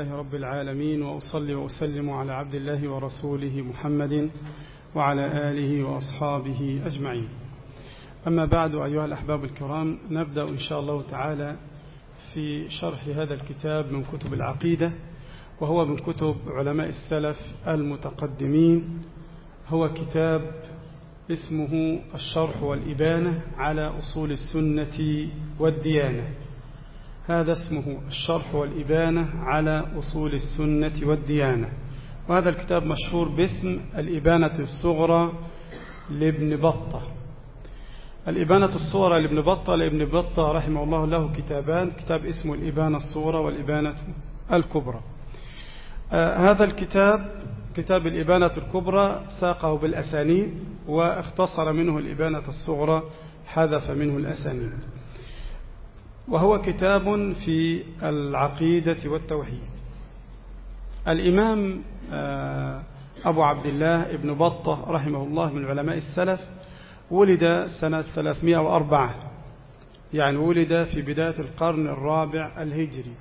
لله رب العالمين وأصلي وأسلم على عبد الله ورسوله محمد وعلى آله وأصحابه أجمعين. أما بعد أيها الأحباب الكرام نبدأ إن شاء الله تعالى في شرح هذا الكتاب من كتب العقيدة وهو من كتب علماء السلف المتقدمين. هو كتاب اسمه الشرح والإبانة على أصول السنة والديانة. هذا اسمه الشرح والإبانة على أصول السنة والديانة. وهذا الكتاب مشهور باسم الإبانة الصغرى لابن بطة. الإبانة الصغرى لابن بطة لابن بطة رحمه الله له كتابان. كتاب اسمه الإبانة الصغرى والإبانة الكبرى. آه هذا الكتاب كتاب الإبانة الكبرى ساقه بالأسانيد واختصر منه الإبانة الصغرى حذف منه الأسانيد. وهو كتاب في العقيدة والتوحيد. الإمام أبو عبد الله ابن بطة رحمه الله من علماء السلف ولد سنة 304 يعني ولد في بداية القرن الرابع الهجري.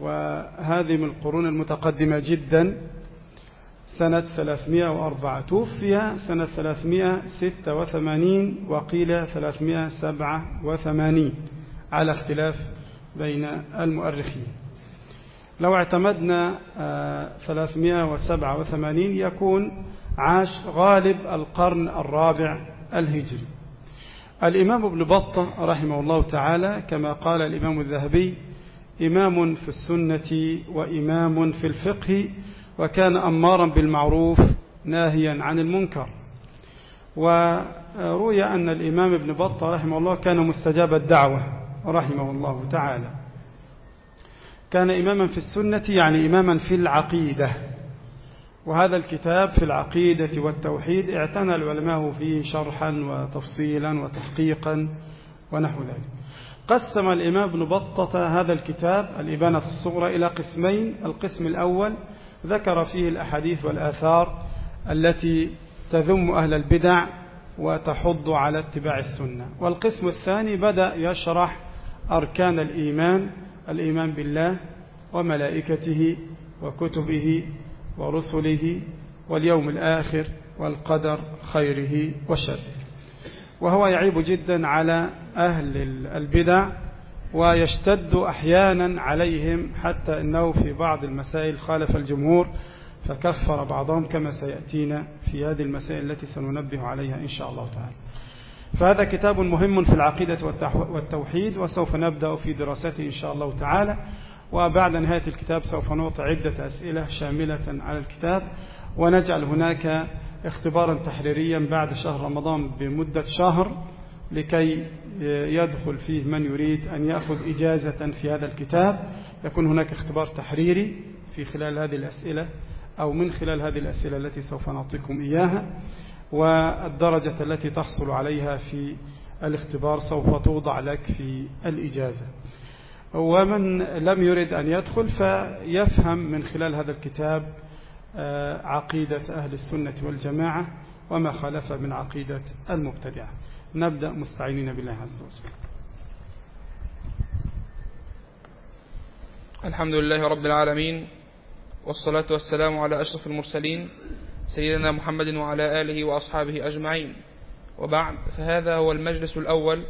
وهذه من القرون المتقدمة جدا سنة 304 توفي سنة 386 وقيل 387 على اختلاف بين المؤرخين. لو اعتمدنا 387 يكون عاش غالب القرن الرابع الهجري. الإمام ابن بطة رحمه الله تعالى كما قال الإمام الذهبي إمام في السنة وإمام في الفقه وكان أمارا بالمعروف ناهيا عن المنكر. وروي أن الإمام ابن بطة رحمه الله كان مستجاب الدعوة. رحمه الله تعالى. كان إماما في السنة يعني إماما في العقيدة. وهذا الكتاب في العقيدة والتوحيد اعتنى العلماء فيه شرحا وتفصيلا وتحقيقا ونحو ذلك. قسم الإمام ابن بطة هذا الكتاب الإبانة الصغرى إلى قسمين. القسم الأول ذكر فيه الأحاديث والآثار التي تذم أهل البدع وتحض على اتباع السنة. والقسم الثاني بدأ يشرح أركان الإيمان الإيمان بالله وملائكته وكتبه ورسله واليوم الآخر والقدر خيره وشره. وهو يعيب جدا على أهل البدع ويشتد أحيانا عليهم حتى أنه في بعض المسائل خالف الجمهور فكفر بعضهم كما سيأتينا في هذه المسائل التي سننبه عليها إن شاء الله تعالى. فهذا كتاب مهم في العقيدة والتوحيد وسوف نبدأ في دراسته إن شاء الله تعالى. وبعد نهاية الكتاب سوف نعطي عدة أسئلة شاملة على الكتاب ونجعل هناك اختبارا تحريريا بعد شهر رمضان بمدة شهر لكي يدخل فيه من يريد أن يأخذ إجازة في هذا الكتاب. يكون هناك اختبار تحريري في خلال هذه الأسئلة أو من خلال هذه الأسئلة التي سوف نعطيكم إياها. والدرجة التي تحصل عليها في الاختبار سوف توضع لك في الإجازة. ومن لم يرد أن يدخل فيفهم من خلال هذا الكتاب عقيدة أهل السنة والجماعة وما خالف من عقيدة المبتدعة. نبدأ مستعينين بالله عز وجل. الحمد لله رب العالمين والصلاة والسلام على أشرف المرسلين سيدنا محمد وعلى آله وأصحابه أجمعين. وبعد فهذا هو المجلس الأول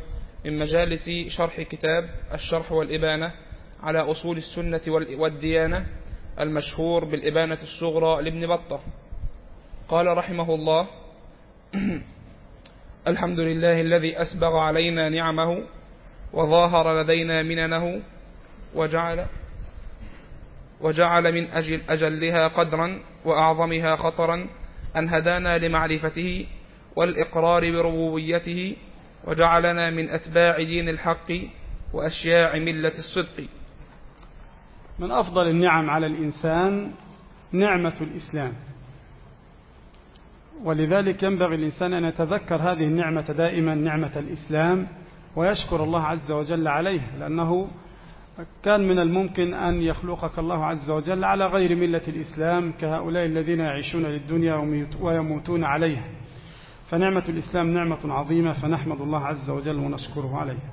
من مجالس شرح كتاب الشرح والإبانة على أصول السنة والديانة المشهور بالإبانة الصغرى لابن بطة. قال رحمه الله الحمد لله الذي أسبغ علينا نعمه وظاهر لدينا مننه وجعل وجعل من أجل أجلها قدرا وأعظمها خطرا أن هدانا لمعرفته والإقرار بربوبيته وجعلنا من أتباع دين الحق وأشياع ملة الصدق. من أفضل النعم على الإنسان نعمة الإسلام. ولذلك ينبغي الإنسان أن يتذكر هذه النعمة دائما نعمة الإسلام ويشكر الله عز وجل عليه لأنه كان من الممكن أن يخلقك الله عز وجل على غير ملة الإسلام كهؤلاء الذين يعيشون للدنيا ويموتون عليها. فنعمة الإسلام نعمة عظيمة فنحمد الله عز وجل ونشكره عليها.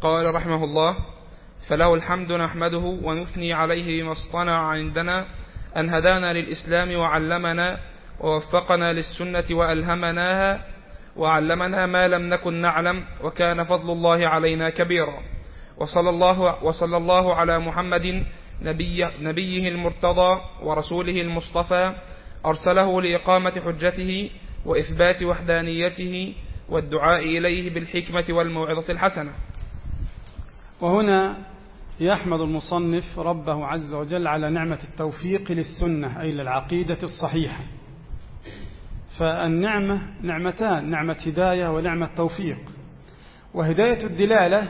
قال رحمه الله فله الحمد نحمده ونثني عليه بما اصطنع عندنا أن هدانا للإسلام وعلمنا ووفقنا للسنة وألهمناها وعلمنا ما لم نكن نعلم وكان فضل الله علينا كبيرا. وصلى الله, وصلى الله على محمد نبي نبيه المرتضى ورسوله المصطفى أرسله لإقامة حجته وإثبات وحدانيته والدعاء إليه بالحكمة والموعظة الحسنة. وهنا يحمد المصنف ربه عز وجل على نعمة التوفيق للسنة أي للعقيدة الصحيحة. فالنعمة نعمتان نعمة هداية ونعمة توفيق. وهداية الدلالة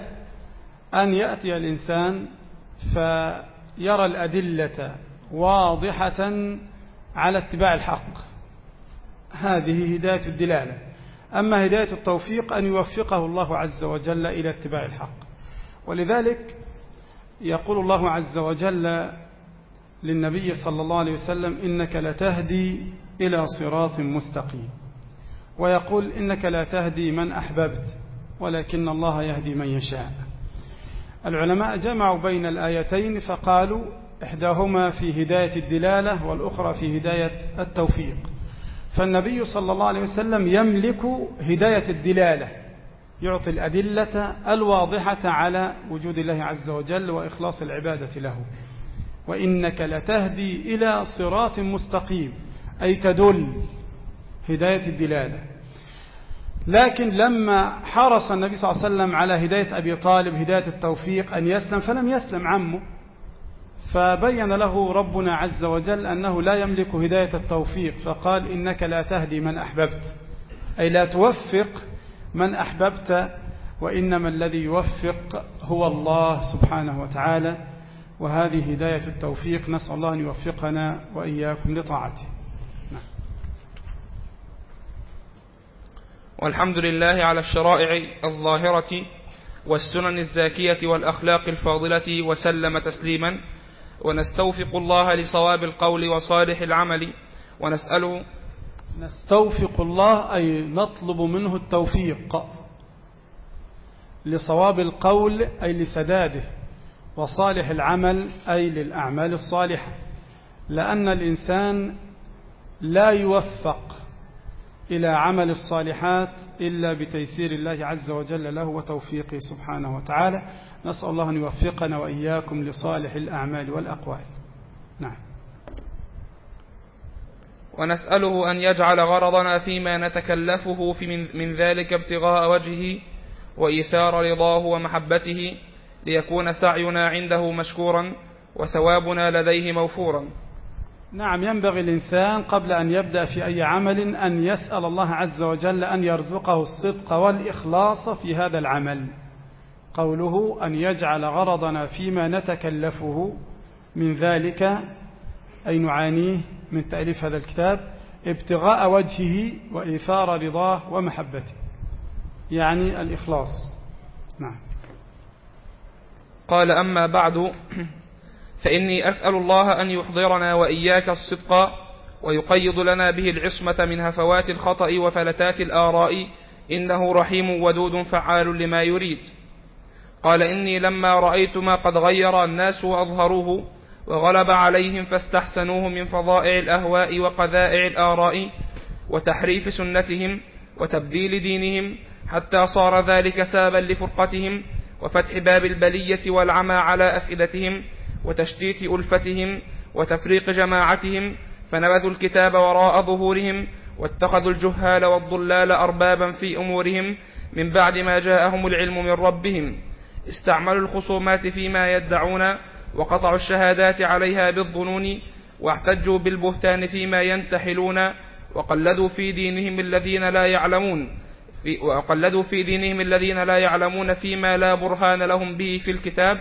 أن يأتي الإنسان فيرى الأدلة واضحة على اتباع الحق. هذه هداية الدلالة. أما هداية التوفيق أن يوفقه الله عز وجل إلى اتباع الحق. ولذلك يقول الله عز وجل للنبي صلى الله عليه وسلم إنك لتهدي إلى صراط مستقيم. ويقول إنك لا تهدي من أحببت ولكن الله يهدي من يشاء. العلماء جمعوا بين الآيتين فقالوا إحداهما في هداية الدلالة والأخرى في هداية التوفيق. فالنبي صلى الله عليه وسلم يملك هداية الدلالة يعطي الأدلة الواضحة على وجود الله عز وجل وإخلاص العبادة له. وإنك لتهدي إلى صراط مستقيم. أي تدل هداية الدلالة لكن لما حرص النبي صلى الله عليه وسلم على هداية أبي طالب هداية التوفيق أن يسلم فلم يسلم عمه. فبين له ربنا عز وجل أنه لا يملك هداية التوفيق فقال إنك لا تهدي من أحببت. أي لا توفق من أحببت وإنما الذي يوفق هو الله سبحانه وتعالى. وهذه هداية التوفيق نسأل الله أن يوفقنا وإياكم لطاعته نعم. والحمد لله على الشرائع الظاهرة والسنن الزاكية والأخلاق الفاضلة وسلم تسليما. ونستوفق الله لصواب القول وصالح العمل. ونسأله نستوفق الله أي نطلب منه التوفيق لصواب القول أي لسداده. وصالح العمل أي للأعمال الصالحة. لأن الإنسان لا يوفق إلى عمل الصالحات إلا بتيسير الله عز وجل له وتوفيقه سبحانه وتعالى. نسأل الله أن يوفقنا وإياكم لصالح الأعمال والأقوال. نعم. ونسأله أن يجعل غرضنا فيما نتكلفه في من, من ذلك ابتغاء وجهه وإيثار رضاه ومحبته ليكون سعينا عنده مشكورا وثوابنا لديه موفورا. نعم ينبغي الإنسان قبل أن يبدأ في أي عمل أن يسأل الله عز وجل أن يرزقه الصدق والإخلاص في هذا العمل. قوله أن يجعل غرضنا فيما نتكلفه من ذلك أي نعانيه من تأليف هذا الكتاب ابتغاء وجهه وإيثار رضاه ومحبته. يعني الإخلاص. نعم. قال أما بعد فإني أسأل الله أن يحضرنا وإياك الصدق ويقيض لنا به العصمة من هفوات الخطأ وفلتات الآراء. إنه رحيم ودود فعال لما يريد. قال إني لما رأيت ما قد غير الناس وأظهروه وغلب عليهم فاستحسنوه من فظائع الأهواء وقذائع الآراء وتحريف سنتهم وتبديل دينهم حتى صار ذلك سابا لفرقتهم وفتح باب البلية والعمى على أفئدتهم وتشتيت ألفتهم وتفريق جماعتهم فنبذوا الكتاب وراء ظهورهم واتخذوا الجهال والضلال أربابا في أمورهم من بعد ما جاءهم العلم من ربهم. استعملوا الخصومات فيما يدعون وقطعوا الشهادات عليها بالظنون واحتجوا بالبهتان فيما ينتحلون وقلدوا في دينهم الذين لا يعلمون وقلدوا في دينهم الذين لا يعلمون فيما لا برهان لهم به في الكتاب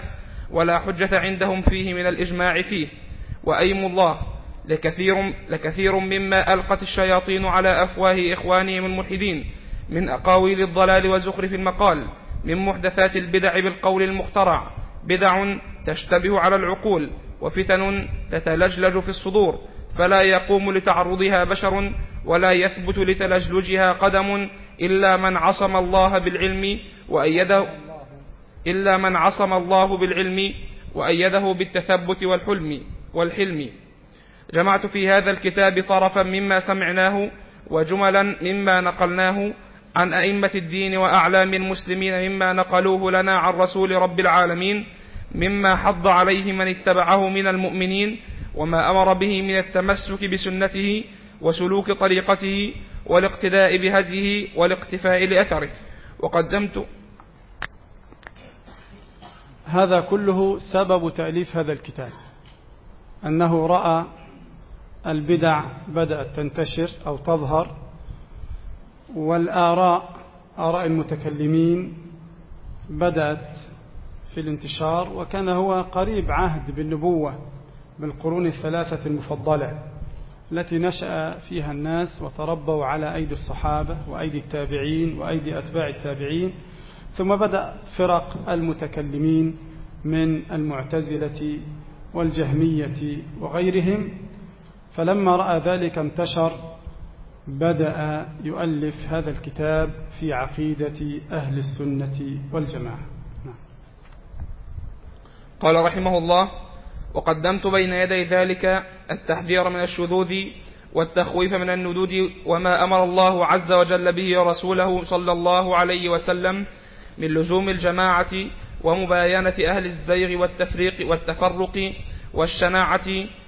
ولا حجة عندهم فيه من الإجماع فيه. وأيم الله لكثير, لكثير مما ألقت الشياطين على أفواه إخوانهم الملحدين من أقاويل الضلال وزخرف المقال من محدثات البدع بالقول المخترع. بدع تشتبه على العقول وفتن تتلجلج في الصدور. فلا يقوم لتعرضها بشر ولا يثبت لتلجلجها قدم إلا من عصم الله بالعلم وأيده إلا من عصم الله بالعلم وأيده بالتثبت والحلم والحلم. جمعت في هذا الكتاب طرفا مما سمعناه وجملا مما نقلناه عن أئمة الدين وأعلام المسلمين مما نقلوه لنا عن رسول رب العالمين مما حض عليه من اتبعه من المؤمنين وما أمر به من التمسك بسنته وسلوك طريقته والاقتداء بهديه والاقتفاء لأثره. وقدمت هذا كله سبب تأليف هذا الكتاب. أنه رأى البدع بدأت تنتشر أو تظهر والآراء آراء المتكلمين بدأت في الانتشار وكان هو قريب عهد بالنبوة بالقرون الثلاثة المفضلة التي نشأ فيها الناس وتربوا على أيدي الصحابة وأيدي التابعين وأيدي أتباع التابعين. ثم بدأ فرق المتكلمين من المعتزلة والجهمية وغيرهم فلما رأى ذلك انتشر بدأ يؤلف هذا الكتاب في عقيدة أهل السنة والجماعة نعم. قال رحمه الله وقدمت بين يدي ذلك التحذير من الشذوذ والتخويف من الندود وما أمر الله عز وجل به رسوله صلى الله عليه وسلم من لزوم الجماعة ومباينة أهل الزيغ والتفريق والتفرق والشناعة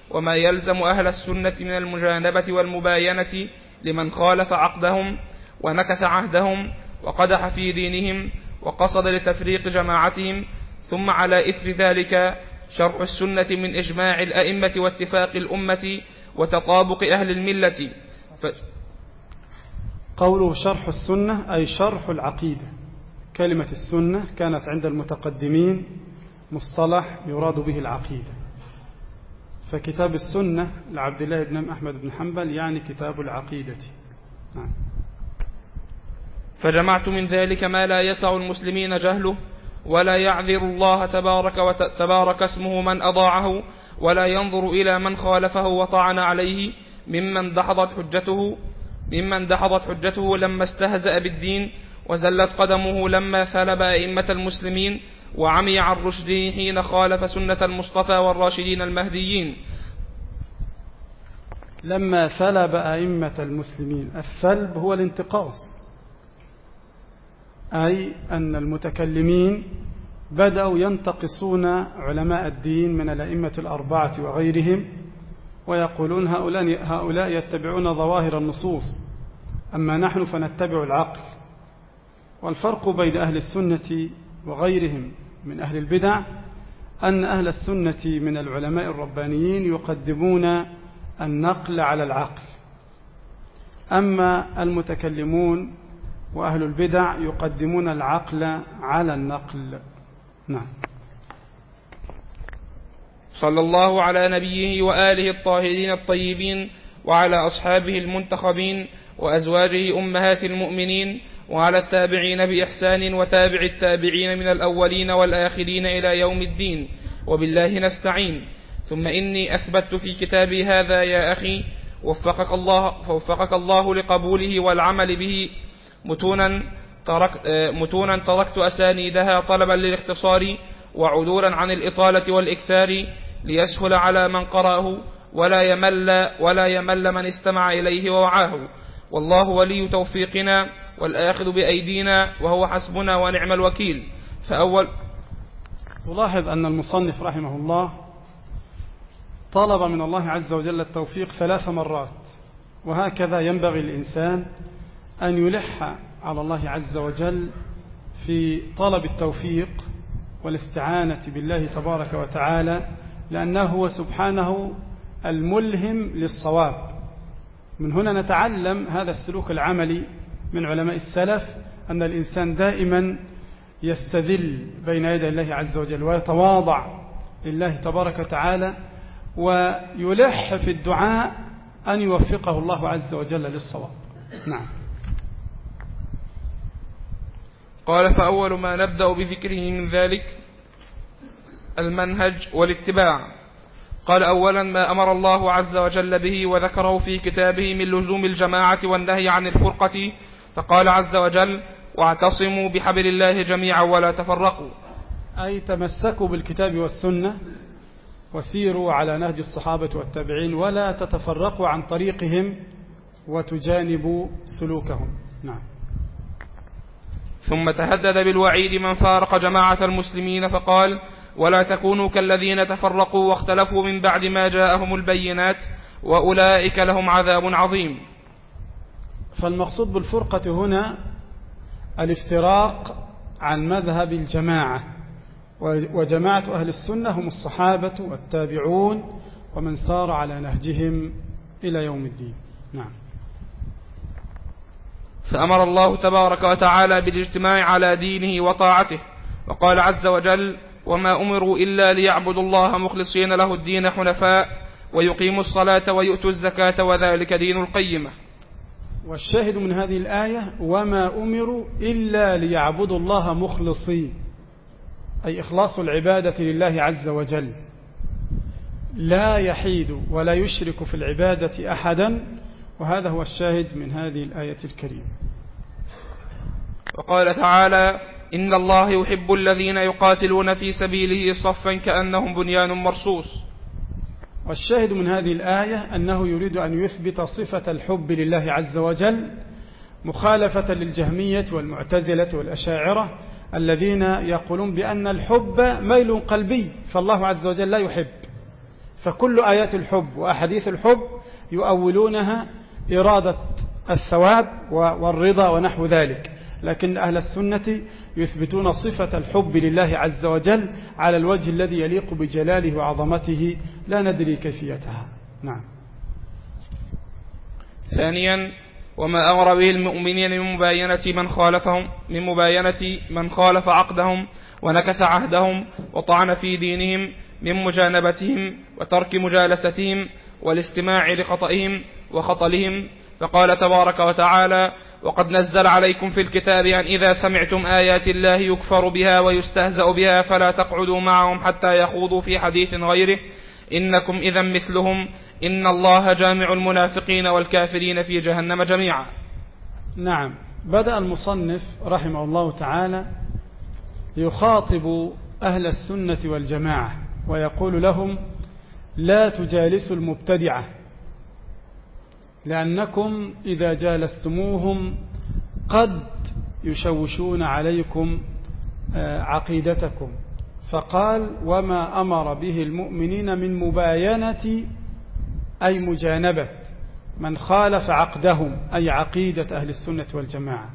وما يلزم أهل السنة من المجانبة والمباينة لمن خالف عقدهم ونكث عهدهم وقدح في دينهم وقصد لتفريق جماعتهم ثم على إثر ذلك شرح السنة من إجماع الأئمة واتفاق الأمة وتطابق أهل الملة. ف... قوله شرح السنة أي شرح العقيدة. كلمة السنة كانت عند المتقدمين مصطلح يراد به العقيدة فكتاب السنة لعبد الله بن أحمد بن حنبل يعني كتاب العقيدة نعم. فجمعت من ذلك ما لا يسع المسلمين جهله ولا يعذر الله تبارك, وتبارك اسمه من أضاعه ولا ينظر إلى من خالفه وطعن عليه ممن دحضت حجته ممن دحضت حجته لما استهزأ بالدين وزلت قدمه لما ثلب أئمة المسلمين وعمي عن رشده حين خالف سنة المصطفى والراشدين المهديين. لما ثلب أئمة المسلمين الثلب هو الانتقاص. أي أن المتكلمين بدأوا ينتقصون علماء الدين من الأئمة الأربعة وغيرهم ويقولون هؤلاء, هؤلاء يتبعون ظواهر النصوص. أما نحن فنتبع العقل. والفرق بين أهل السنة وغيرهم من أهل البدع أن أهل السنة من العلماء الربانيين يقدمون النقل على العقل. أما المتكلمون وأهل البدع يقدمون العقل على النقل. نعم. صلى الله على نبيه وآله الطاهرين الطيبين وعلى أصحابه المنتخبين وأزواجه أمهات المؤمنين وعلى التابعين بإحسان وتابع التابعين من الأولين والآخرين إلى يوم الدين وبالله نستعين. ثم إني أثبت في كتابي هذا يا أخي وفقك الله, وفقك الله لقبوله والعمل به. متونا تركت, متونا تركت أسانيدها طلبا للاختصار وعدولا عن الإطالة والإكثار ليسهل على من قرأه ولا يمل ولا يمل من استمع إليه ووعاه. والله ولي توفيقنا. والآخذ بأيدينا وهو حسبنا ونعم الوكيل. فأول تلاحظ أن المصنف رحمه الله طلب من الله عز وجل التوفيق ثلاث مرات وهكذا ينبغي الإنسان أن يلح على الله عز وجل في طلب التوفيق والاستعانة بالله تبارك وتعالى لأنه هو سبحانه الملهم للصواب. من هنا نتعلم هذا السلوك العملي من علماء السلف أن الإنسان دائما يستذل بين يدي الله عز وجل ويتواضع لله تبارك وتعالى ويلح في الدعاء أن يوفقه الله عز وجل للصواب. نعم. قال فأول ما نبدأ بذكره من ذلك المنهج والاتباع. قال أولا ما أمر الله عز وجل به وذكره في كتابه من لزوم الجماعة والنهي عن الفرقة فقال عز وجل واعتصموا بحبل الله جميعا ولا تفرقوا. أي تمسكوا بالكتاب والسنة وسيروا على نهج الصحابة والتابعين ولا تتفرقوا عن طريقهم وتجانبوا سلوكهم. نعم. ثم تهدد بالوعيد من فارق جماعة المسلمين فقال ولا تكونوا كالذين تفرقوا واختلفوا من بعد ما جاءهم البينات وأولئك لهم عذاب عظيم. فالمقصود بالفرقة هنا الافتراق عن مذهب الجماعة وجماعة أهل السنة هم الصحابة والتابعون ومن سار على نهجهم إلى يوم الدين. نعم. فأمر الله تبارك وتعالى بالاجتماع على دينه وطاعته وقال عز وجل وما أمروا إلا ليعبدوا الله مخلصين له الدين حنفاء ويقيموا الصلاة ويؤتوا الزكاة وذلك دين القيمة. والشاهد من هذه الآية وما أمروا إلا ليعبدوا الله مخلصين أي إخلاص العبادة لله عز وجل. لا يحيد ولا يشرك في العبادة أحدا وهذا هو الشاهد من هذه الآية الكريمة. وقال تعالى إن الله يحب الذين يقاتلون في سبيله صفا كأنهم بنيان مرصوص. والشاهد من هذه الآية أنه يريد أن يثبت صفة الحب لله عز وجل مخالفة للجهمية والمعتزلة والأشاعرة الذين يقولون بأن الحب ميل قلبي فالله عز وجل لا يحب. فكل آيات الحب وأحاديث الحب يؤولونها إرادة الثواب والرضا ونحو ذلك. لكن أهل السنة يثبتون صفة الحب لله عز وجل على الوجه الذي يليق بجلاله وعظمته لا ندري كيفيتها. نعم. ثانيا وما أمر به المؤمنين من مباينة من خالفهم من مباينة من خالف عقدهم ونكث عهدهم وطعن في دينهم من مجانبتهم وترك مجالستهم والاستماع لخطئهم وخطلهم. فقال تبارك وتعالى وقد نزل عليكم في الكتاب أن إذا سمعتم آيات الله يكفر بها ويستهزأ بها فلا تقعدوا معهم حتى يخوضوا في حديث غيره. إنكم إذا مثلهم. إن الله جامع المنافقين والكافرين في جهنم جميعا. نعم. بدأ المصنف رحمه الله تعالى يخاطب أهل السنة والجماعة ويقول لهم لا تجالسوا المبتدعة. لأنكم إذا جالستموهم قد يشوشون عليكم آه، عقيدتكم. فقال وما أمر به المؤمنين من مباينة أي مجانبة من خالف عقدهم أي عقيدة أهل السنة والجماعة.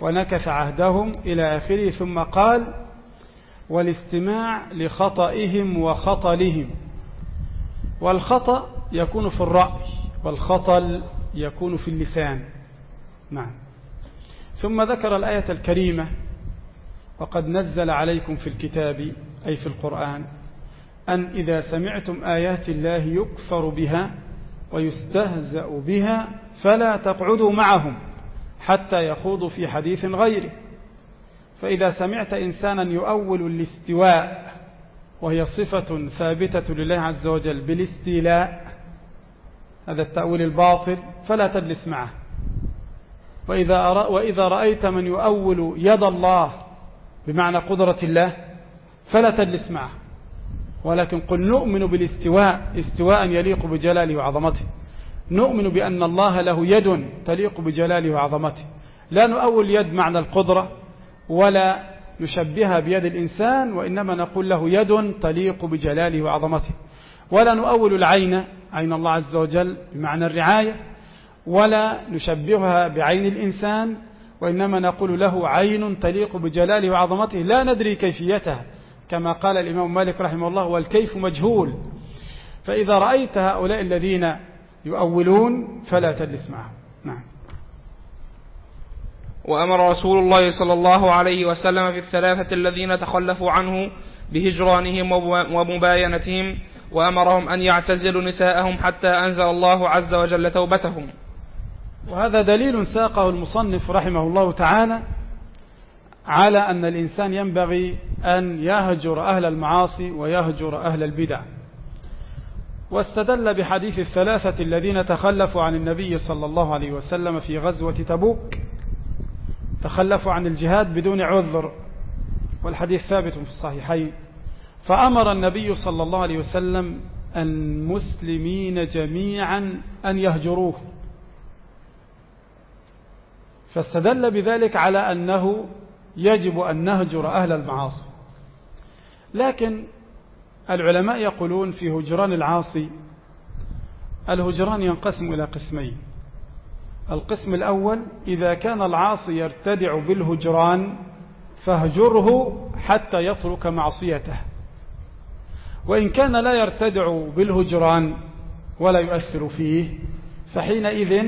ونكث عهدهم إلى آخره ثم قال والاستماع لخطئهم وخطلهم. والخطأ يكون في الرأي. والخطل يكون في اللسان. نعم. ثم ذكر الآية الكريمة وقد نزل عليكم في الكتاب أي في القرآن أن إذا سمعتم آيات الله يكفر بها ويستهزأ بها فلا تقعدوا معهم حتى يخوضوا في حديث غيره. فإذا سمعت إنسانا يؤول الاستواء وهي صفة ثابتة لله عز وجل بالاستيلاء هذا التأويل الباطل فلا تجلس معه. وإذا, وإذا رأيت من يؤول يد الله بمعنى قدرة الله فلا تجلس معه. ولكن قل نؤمن بالاستواء استواء يليق بجلاله وعظمته. نؤمن بأن الله له يد تليق بجلاله وعظمته. لا نؤول يد معنى القدرة ولا نشبهها بيد الإنسان وإنما نقول له يد تليق بجلاله وعظمته. ولا نؤول العين عين الله عز وجل بمعنى الرعاية ولا نشبهها بعين الإنسان وإنما نقول له عين تليق بجلاله وعظمته لا ندري كيفيتها. كما قال الإمام مالك رحمه الله والكيف مجهول. فإذا رأيت هؤلاء الذين يؤولون فلا تجلس معهم. نعم. وأمر رسول الله صلى الله عليه وسلم في الثلاثة الذين تخلفوا عنه بهجرانهم ومباينتهم وأمرهم أن يعتزلوا نساءهم حتى أنزل الله عز وجل توبتهم. وهذا دليل ساقه المصنف رحمه الله تعالى على أن الإنسان ينبغي أن يهجر أهل المعاصي ويهجر أهل البدع. واستدل بحديث الثلاثة الذين تخلفوا عن النبي صلى الله عليه وسلم في غزوة تبوك. تخلفوا عن الجهاد بدون عذر. والحديث ثابت في الصحيحين. فأمر النبي صلى الله عليه وسلم المسلمين جميعا أن يهجروه. فاستدل بذلك على أنه يجب أن نهجر أهل المعاصي. لكن العلماء يقولون في هجران العاصي الهجران ينقسم إلى قسمين. القسم الأول إذا كان العاصي يرتدع بالهجران فاهجره حتى يترك معصيته. وإن كان لا يرتدع بالهجران ولا يؤثر فيه فحينئذ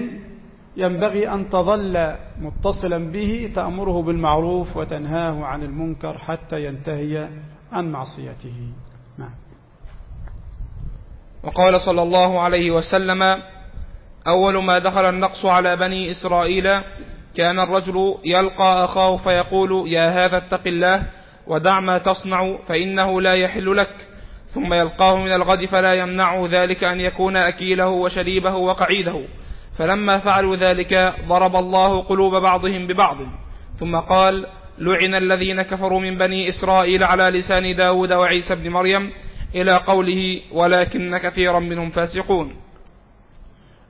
ينبغي أن تظل متصلا به تأمره بالمعروف وتنهاه عن المنكر حتى ينتهي عن معصيته. نعم. وقال صلى الله عليه وسلم أول ما دخل النقص على بني إسرائيل كان الرجل يلقى أخاه فيقول يا هذا اتق الله ودع ما تصنع فإنه لا يحل لك. ثم يلقاه من الغد فلا يمنعه ذلك أن يكون أكيله وشريبه وقعيده. فلما فعلوا ذلك ضرب الله قلوب بعضهم ببعض. ثم قال لعن الذين كفروا من بني إسرائيل على لسان داود وعيسى بن مريم إلى قوله ولكن كثيرا منهم فاسقون.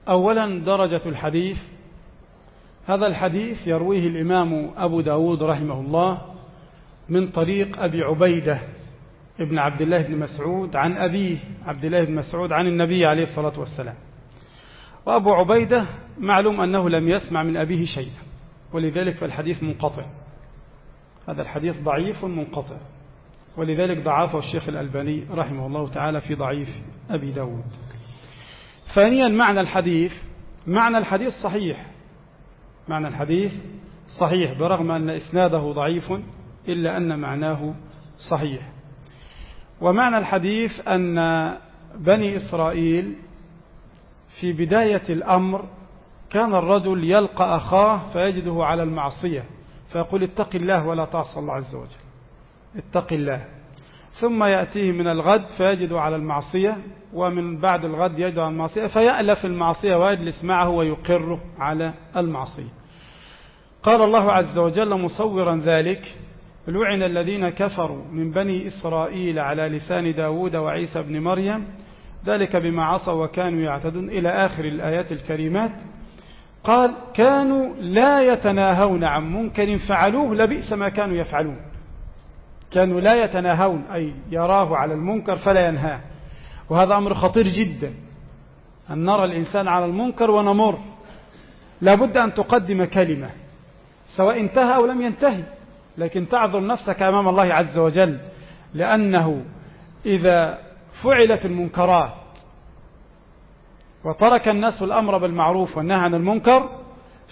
أولا درجة الحديث. هذا الحديث يرويه الإمام أبو داود رحمه الله من طريق أبي عبيدة ابن عبد الله بن مسعود عن أبيه عبد الله بن مسعود عن النبي عليه الصلاة والسلام. وأبو عبيدة معلوم أنه لم يسمع من أبيه شيئا ولذلك فالحديث منقطع. هذا الحديث ضعيف منقطع. ولذلك ضعفه الشيخ الألباني رحمه الله تعالى في ضعيف أبي داود. ثانيا معنى الحديث معنى الحديث صحيح. معنى الحديث صحيح برغم أن إسناده ضعيف إلا أن معناه صحيح. ومعنى الحديث أن بني إسرائيل في بداية الأمر كان الرجل يلقى أخاه فيجده على المعصية فيقول اتق الله ولا تعصى الله عز وجل. اتق الله. ثم يأتيه من الغد فيجد على المعصية ومن بعد الغد يجد على المعصية فيألف المعصية ويجلس معه ويقر على المعصية. قال الله عز وجل مصورا ذلك لعن الذين كفروا من بني إسرائيل على لسان داود وعيسى بن مريم ذلك بما عصوا وكانوا يعتدون إلى آخر الآيات الكريمات. قال كانوا لا يتناهون عن منكر فعلوه لبئس ما كانوا يفعلون. كانوا لا يتناهون أي يراه على المنكر فلا ينهاه. وهذا أمر خطير جدا أن نرى الإنسان على المنكر ونمر. لابد أن تقدم كلمة سواء انتهى أو لم ينتهي. لكن تعذر نفسك أمام الله عز وجل لأنه إذا فعلت المنكرات وترك الناس الأمر بالمعروف والنهي عن المنكر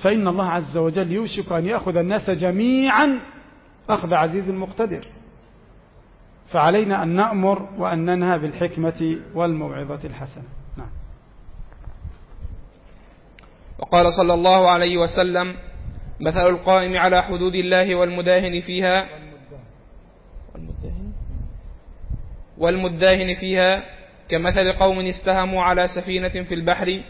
فإن الله عز وجل يوشك أن يأخذ الناس جميعا أخذ عزيز مقتدر. فعلينا أن نأمر وأن ننهى بالحكمة والموعظة الحسنة. نعم. وقال صلى الله عليه وسلم مثل القائم على حدود الله والمداهن فيها والمداهن فيها كمثل قوم استهموا على سفينة في البحر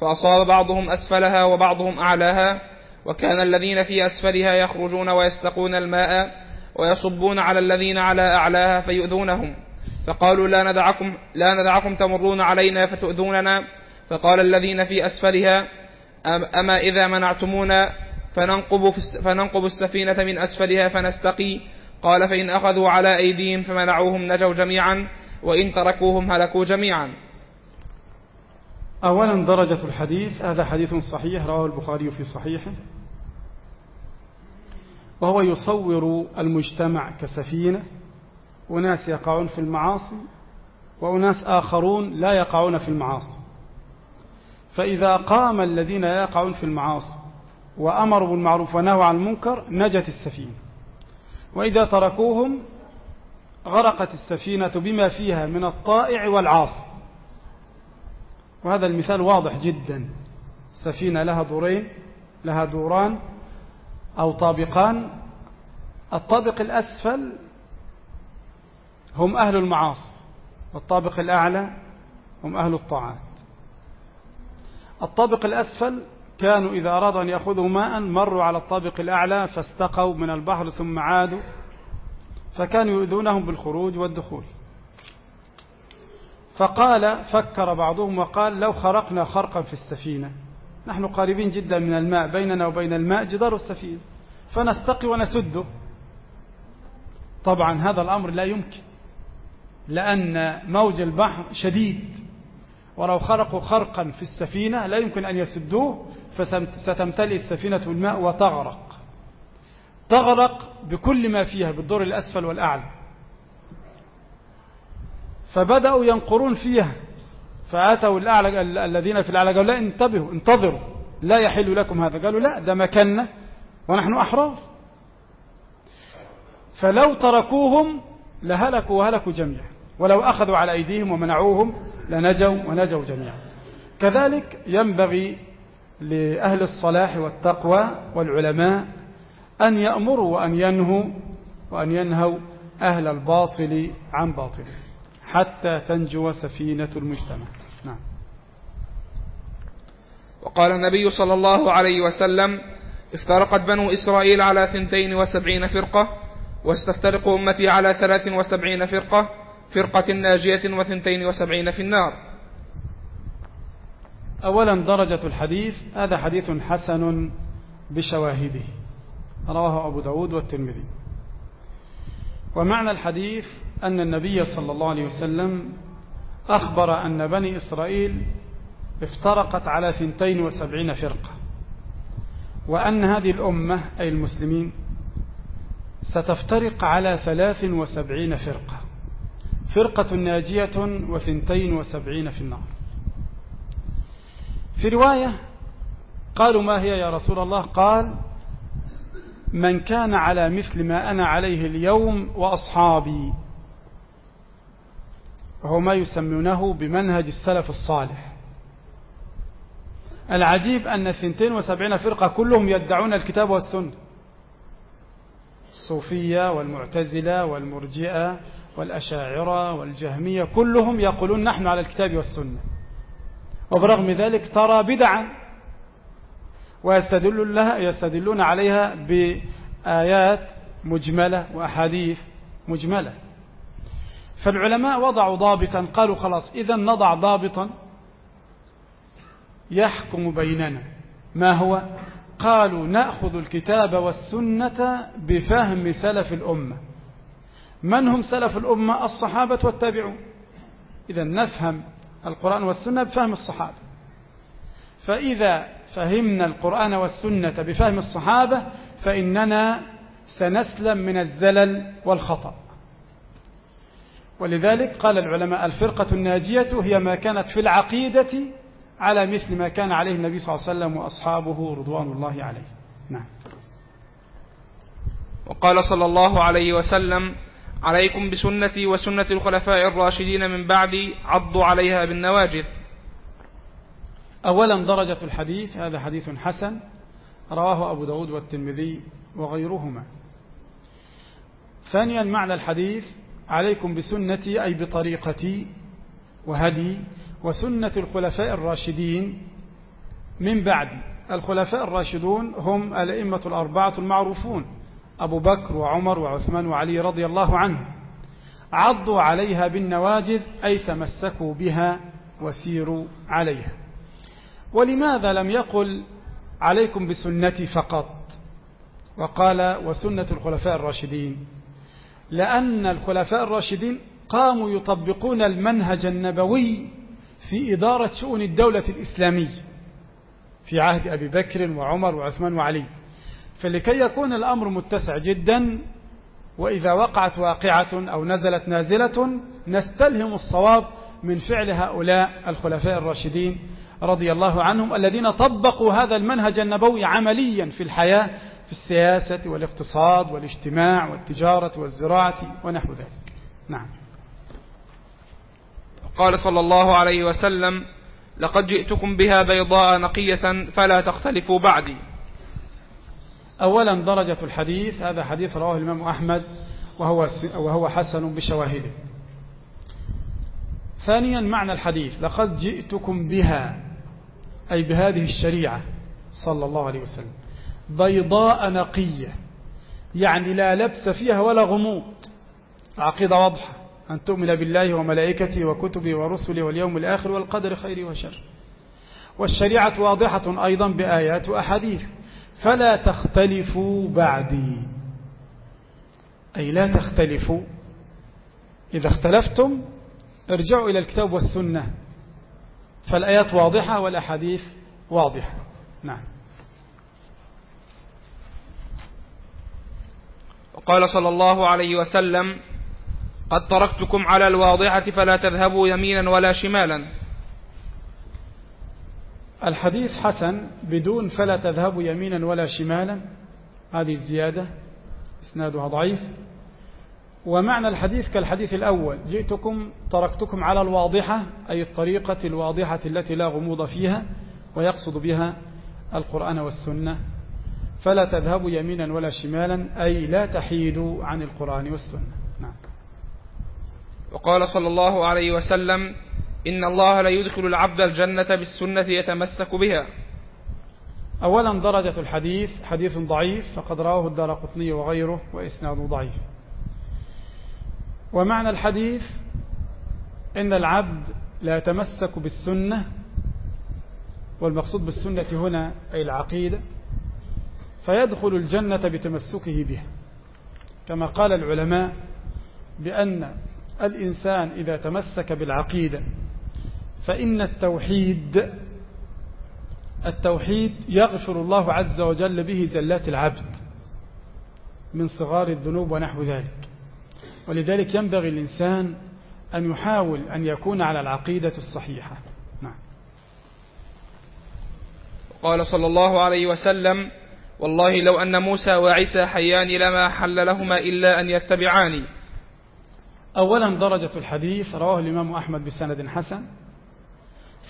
فأصاب بعضهم أسفلها وبعضهم أعلاها وكان الذين في أسفلها يخرجون ويستقون الماء ويصبون على الذين على أعلاها فيؤذونهم فقالوا لا ندعكم, لا ندعكم تمرون علينا فتؤذوننا فقال الذين في أسفلها أما إذا منعتمونا فننقب, فننقب السفينة من أسفلها فنستقي. قال فإن أخذوا على أيديهم فمنعوهم نجوا جميعا وإن تركوهم هلكوا جميعا. أولا درجة الحديث هذا حديث صحيح رواه البخاري في صحيحه. وهو يصور المجتمع كسفينة أناس يقعون في المعاصي وأناس آخرون لا يقعون في المعاصي. فإذا قام الذين يقعون في المعاصي وأمروا بالمعروف ونهوا عن المنكر نجت السفينة. وإذا تركوهم غرقت السفينة بما فيها من الطائع والعاصي. وهذا المثال واضح جدا. السفينة لها دورين لها دوران أو طابقان. الطابق الأسفل هم أهل المعاصي والطابق الأعلى هم أهل الطاعات. الطابق الأسفل كانوا إذا أرادوا أن يأخذوا ماء مروا على الطابق الأعلى فاستقوا من البحر ثم عادوا فكانوا يؤذونهم بالخروج والدخول. فقال فكر بعضهم وقال لو خرقنا خرقا في السفينة نحن قريبين جدا من الماء بيننا وبين الماء جدار السفينة فنستقي ونسده. طبعا هذا الأمر لا يمكن لأن موج البحر شديد ولو خرقوا خرقا في السفينة لا يمكن أن يسدوه فستمتلئ السفينة الماء وتغرق. تغرق بكل ما فيها بالدور الأسفل والأعلى. فبدأوا ينقرون فيها فأتوا الأعلى الذين في الأعلى قالوا لا انتبهوا انتظروا لا يحل لكم هذا. قالوا لا ده مكاننا ونحن أحرار. فلو تركوهم لهلكوا وهلكوا جميعا. ولو أخذوا على أيديهم ومنعوهم لنجوا ونجوا جميعا. كذلك ينبغي لأهل الصلاح والتقوى والعلماء أن يأمروا وأن ينهوا وأن ينهوا أهل الباطل عن باطل حتى تنجو سفينة المجتمع. نعم. وقال النبي صلى الله عليه وسلم افترقت بنو إسرائيل على ثنتين وسبعين فرقة واستفترق أمتي على ثلاث وسبعين فرقة فرقة ناجية وثنتين وسبعين في النار. أولا درجة الحديث هذا حديث حسن بشواهده رواه أبو داود والترمذي. ومعنى الحديث أن النبي صلى الله عليه وسلم أخبر أن بني إسرائيل افترقت على ثنتين وسبعين فرقة وأن هذه الأمة أي المسلمين ستفترق على ثلاث وسبعين فرقة فرقة ناجية وثنتين وسبعين في النار. في رواية قالوا ما هي يا رسول الله؟ قال من كان على مثل ما أنا عليه اليوم وأصحابي. وهو ما يسمونه بمنهج السلف الصالح. العجيب أن الثنتين وسبعين فرقة كلهم يدعون الكتاب والسنة. الصوفية والمعتزلة والمرجئة والأشاعرة والجهمية كلهم يقولون نحن على الكتاب والسنة. وبرغم ذلك ترى بدعا. ويستدل لها يستدلون عليها بآيات مجملة وأحاديث مجملة. فالعلماء وضعوا ضابطا قالوا خلاص إذا نضع ضابطا يحكم بيننا. ما هو؟ قالوا نأخذ الكتاب والسنة بفهم سلف الأمة. من هم سلف الأمة؟ الصحابة والتابعون. إذا نفهم القرآن والسنة بفهم الصحابة. فإذا فهمنا القرآن والسنة بفهم الصحابة فإننا سنسلم من الزلل والخطأ. ولذلك قال العلماء الفرقة الناجية هي ما كانت في العقيدة على مثل ما كان عليه النبي صلى الله عليه وسلم وأصحابه رضوان الله عليه. نعم. وقال صلى الله عليه وسلم عليكم بسنتي وسنة الخلفاء الراشدين من بعدي عضوا عليها بالنواجذ. أولا درجة الحديث هذا حديث حسن رواه أبو داود والترمذي وغيرهما. ثانيا معنى الحديث عليكم بسنتي أي بطريقتي وهدي وسنة الخلفاء الراشدين من بعدي. الخلفاء الراشدون هم الأئمة الأربعة المعروفون. أبو بكر وعمر وعثمان وعلي رضي الله عنهم عضوا عليها بالنواجذ أي تمسكوا بها وسيروا عليها. ولماذا لم يقل عليكم بسنتي فقط؟ وقال وسنة الخلفاء الراشدين لأن الخلفاء الراشدين قاموا يطبقون المنهج النبوي في إدارة شؤون الدولة الإسلامية في عهد أبي بكر وعمر وعثمان وعلي. فلكي يكون الأمر متسع جدا وإذا وقعت واقعة أو نزلت نازلة نستلهم الصواب من فعل هؤلاء الخلفاء الراشدين رضي الله عنهم الذين طبقوا هذا المنهج النبوي عمليا في الحياة في السياسة والاقتصاد والاجتماع والتجارة والزراعة ونحو ذلك. نعم. قال صلى الله عليه وسلم لقد جئتكم بها بيضاء نقية فلا تختلفوا بعدي. أولا درجة الحديث هذا حديث رواه الإمام أحمد وهو, وهو حسن بشواهده. ثانيا معنى الحديث لقد جئتكم بها أي بهذه الشريعة صلى الله عليه وسلم بيضاء نقية يعني لا لبس فيها ولا غموض. العقيدة واضحة أن تؤمن بالله وملائكته وكتبه ورسله واليوم الآخر والقدر خير وشر. والشريعة واضحة أيضا بآيات وأحاديث. فلا تختلفوا بعدي. أي لا تختلفوا. إذا اختلفتم ارجعوا إلى الكتاب والسنة. فالآيات واضحة والأحاديث واضحة. نعم. وقال صلى الله عليه وسلم قد تركتكم على الواضحة فلا تذهبوا يمينا ولا شمالا. الحديث حسن بدون فلا تذهبوا يمينا ولا شمالا. هذه الزيادة إسنادها ضعيف. ومعنى الحديث كالحديث الأول جئتكم تركتكم على الواضحة أي الطريقة الواضحة التي لا غموض فيها ويقصد بها القرآن والسنة. فلا تذهبوا يمينا ولا شمالا أي لا تحيدوا عن القرآن والسنة. نعم. وقال صلى الله عليه وسلم إن الله لا يدخل العبد الجنة بالسنة يتمسك بها. أولا درجة الحديث حديث ضعيف فقد رواه الدار قطني وغيره وإسناده ضعيف. ومعنى الحديث إن العبد لا يتمسك بالسنة والمقصود بالسنة هنا أي العقيدة فيدخل الجنة بتمسكه بها. كما قال العلماء بأن الإنسان إذا تمسك بالعقيدة فإن التوحيد التوحيد يغفر الله عز وجل به زلات العبد من صغار الذنوب ونحو ذلك. ولذلك ينبغي الإنسان أن يحاول أن يكون على العقيدة الصحيحة. نعم. قال صلى الله عليه وسلم والله لو أن موسى وعيسى حيان لما حل لهما إلا أن يتبعاني. أولا درجة الحديث رواه الإمام أحمد بسند حسن.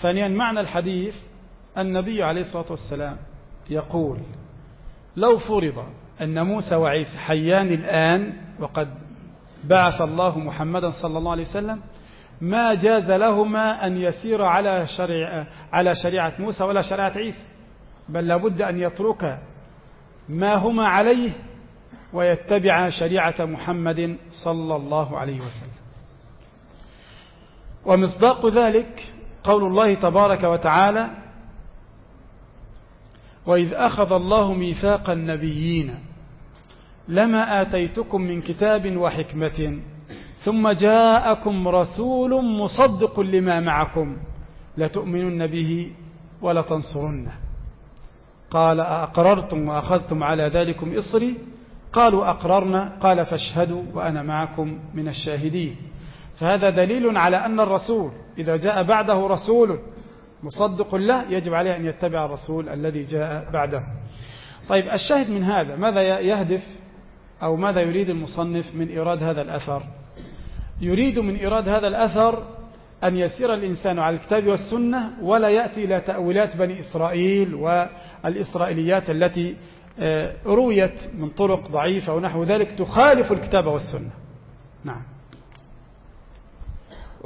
ثانيا معنى الحديث النبي عليه الصلاة والسلام يقول لو فرض أن موسى وعيسى حيان الآن وقد بعث الله محمدا صلى الله عليه وسلم ما جاز لهما أن يسير على شريعة, على شريعة موسى ولا شريعة عيسى؟ بل لابد أن يترك ما هما عليه ويتبع شريعة محمد صلى الله عليه وسلم. ومصداق ذلك قول الله تبارك وتعالى وإذ أخذ الله ميثاق النبيين لما آتيتكم من كتاب وحكمة ثم جاءكم رسول مصدق لما معكم لتؤمنن به ولتنصرنه. قال أقررتم وأخذتم على ذلكم إصري؟ قالوا أقررنا. قال فاشهدوا وأنا معكم من الشاهدين. فهذا دليل على أن الرسول إذا جاء بعده رسول مصدق له يجب عليه أن يتبع الرسول الذي جاء بعده. طيب الشاهد من هذا ماذا يهدف أو ماذا يريد المصنف من إيراد هذا الأثر؟ يريد من إيراد هذا الأثر أن يسير الإنسان على الكتاب والسنة ولا يأتي إلى تأويلات بني إسرائيل والإسرائيليات التي آه، رويت من طرق ضعيفة ونحو ذلك تخالف الكتاب والسنة. نعم.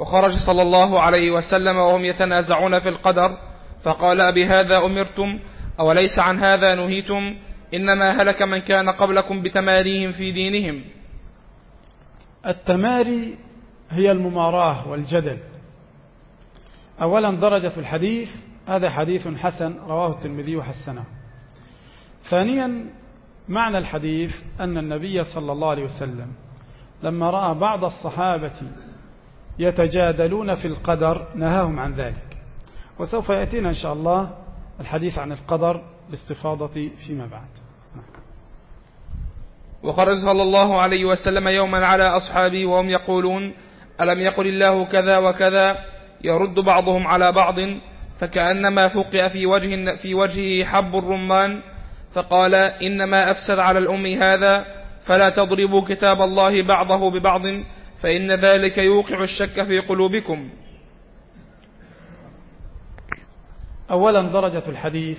وخرج صلى الله عليه وسلم وهم يتنازعون في القدر فقال بهذا أمرتم؟ أوليس عن هذا نهيتم؟ إنما هلك من كان قبلكم بتماريهم في دينهم. التماري هي المماراه والجدل. أولا درجة الحديث هذا حديث حسن رواه الترمذي وحسنه. ثانيا معنى الحديث أن النبي صلى الله عليه وسلم لما رأى بعض الصحابة يتجادلون في القدر نهاهم عن ذلك. وسوف يأتينا إن شاء الله الحديث عن القدر باستفاضة فيما بعد. وخرج صلى الله عليه وسلم يوما على أصحابه وهم يقولون ألم يقل الله كذا وكذا؟ يرد بعضهم على بعض فكأنما فقع في, وجه في وجهه حب الرمان فقال إنما أفسد على الأم هذا فلا تضربوا كتاب الله بعضه ببعض فإن ذلك يوقع الشك في قلوبكم. أولا درجة الحديث.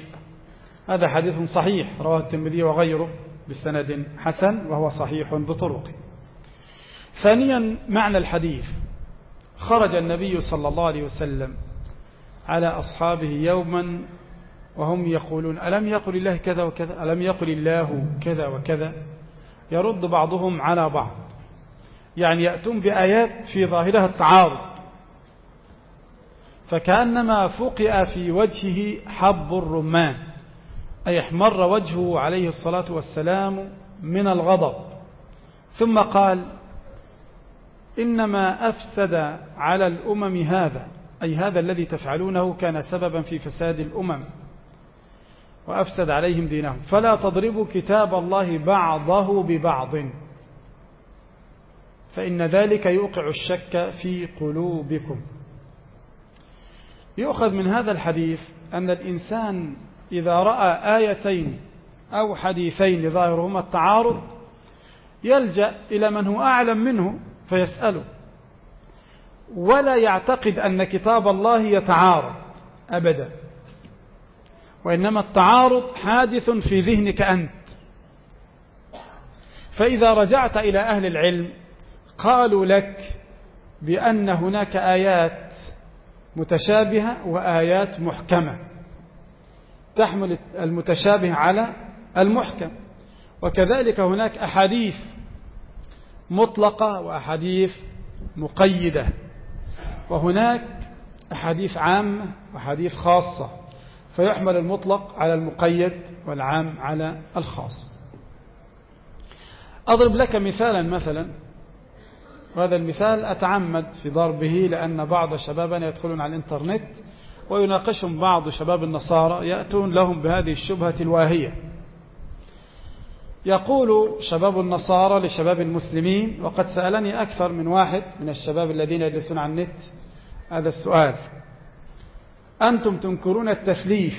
هذا حديث صحيح رواه الترمذي وغيره بسند حسن وهو صحيح بطرق. ثانيا معنى الحديث. خرج النبي صلى الله عليه وسلم على أصحابه يوما وهم يقولون ألم يقل الله كذا وكذا؟ ألم يقل الله كذا وكذا؟ يرد بعضهم على بعض. يعني يأتون بآيات في ظاهرها التعارض. فكأنما فقئ في وجهه حب الرمان. أي احمر وجهه عليه الصلاة والسلام من الغضب. ثم قال إنما أفسد على الأمم هذا. أي هذا الذي تفعلونه كان سببا في فساد الأمم. وأفسد عليهم دينهم. فلا تضربوا كتاب الله بعضه ببعض. فإن ذلك يوقع الشك في قلوبكم. يؤخذ من هذا الحديث أن الإنسان إذا رأى آيتين أو حديثين ظاهرهما التعارض يلجأ إلى من هو أعلم منه فيسأله. ولا يعتقد أن كتاب الله يتعارض أبدا وإنما التعارض حادث في ذهنك أنت. فإذا رجعت إلى أهل العلم قالوا لك بأن هناك آيات متشابهة وآيات محكمة تحمل المتشابه على المحكم. وكذلك هناك أحاديث مطلقة وأحاديث مقيدة. وهناك أحاديث عامة وأحاديث خاصة. فيحمل المطلق على المقيد والعام على الخاص. أضرب لك مثالا مثلا. وهذا المثال أتعمد في ضربه لأن بعض شبابنا يدخلون على الإنترنت ويناقشهم بعض شباب النصارى يأتون لهم بهذه الشبهة الواهية. يقول شباب النصارى لشباب المسلمين وقد سألني أكثر من واحد من الشباب الذين يجلسون على النت هذا السؤال أنتم تنكرون التثليث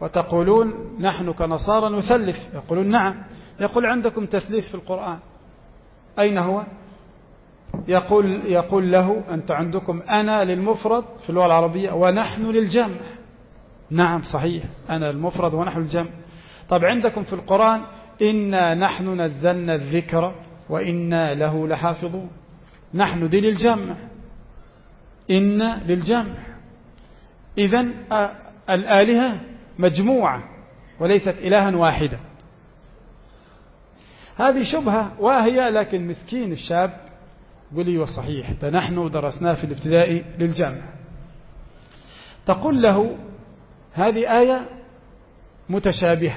وتقولون نحن كنصارى نثلث يقولون نعم يقول عندكم تثليث في القرآن. أين هو؟ يقول, يقول له أنت عندكم أنا للمفرد في اللغة العربية ونحن للجمع. نعم صحيح أنا المفرد ونحن الجمع طب عندكم في القرآن إنا نحن نزلنا الذكر وإنا له لحافظون. نحن دي للجمع. إنا للجمع. إذا الآلهة مجموعة وليست إلها واحدا هذه شبهة واهية لكن مسكين الشاب يقول لي وصحيح ده نحن درسناه في الابتدائي للجمع تقول له هذه آية متشابهة.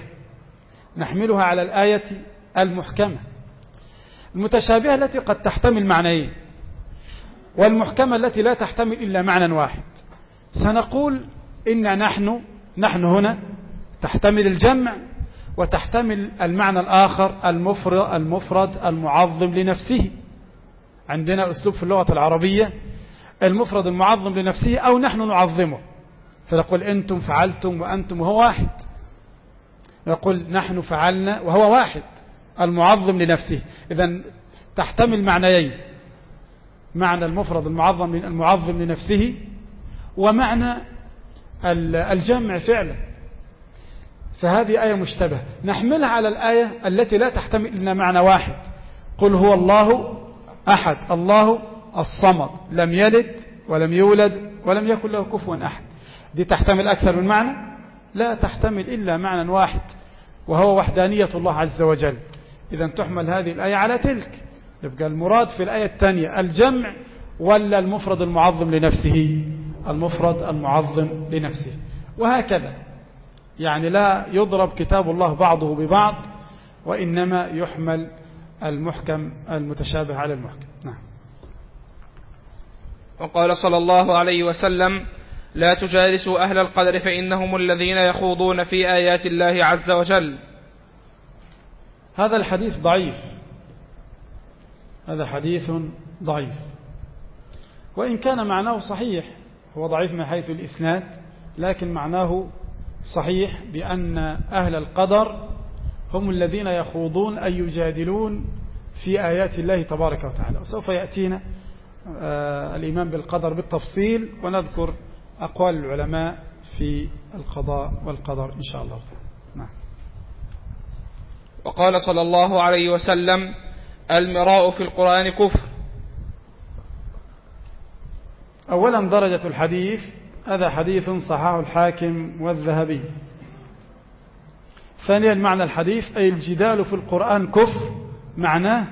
نحملها على الآية المحكمة. المتشابهة التي قد تحتمل معنيين والمحكمة التي لا تحتمل إلا معنى واحد. سنقول إن نحن نحن هنا تحتمل الجمع وتحتمل المعنى الآخر المفرد, المفرد المعظم لنفسه. عندنا أسلوب في اللغة العربية المفرد المعظم لنفسه أو نحن نعظمه. فنقول أنتم فعلتم وأنتم وهو واحد. نقول نحن فعلنا وهو واحد المعظم لنفسه. إذا تحتمل معنيين معنى المفرد المعظم المعظم لنفسه ومعنى الجمع فعلا. فهذه آية مشتبه نحملها على الآية التي لا تحتمل إلا معنى واحد. قل هو الله أحد. الله الصمد. لم يلد ولم يولد ولم يكن له كفوا أحد. دي تحتمل أكثر من معنى؟ لا تحتمل إلا معنى واحد وهو وحدانية الله عز وجل. إذا تحمل هذه الآية على تلك. يبقى المراد في الآية الثانية الجمع ولا المفرد المعظم لنفسه؟ المفرد المعظم لنفسه. وهكذا. يعني لا يضرب كتاب الله بعضه ببعض وإنما يحمل المحكم المتشابه على المحكم. نعم. وقال صلى الله عليه وسلم لا تجالسوا أهل القدر فإنهم الذين يخوضون في آيات الله عز وجل. هذا الحديث ضعيف. هذا حديث ضعيف. وإن كان معناه صحيح هو ضعيف من حيث الإسناد لكن معناه صحيح بأن أهل القدر هم الذين يخوضون أي يجادلون في آيات الله تبارك وتعالى. وسوف يأتينا آه، الإيمان بالقدر بالتفصيل ونذكر أقوال العلماء في القضاء والقدر إن شاء الله. تعالى نعم. وقال صلى الله عليه وسلم المراء في القرآن كفر. أولا درجة الحديث هذا حديث صححه الحاكم والذهبي. ثانيا معنى الحديث أي الجدال في القرآن كفر. معناه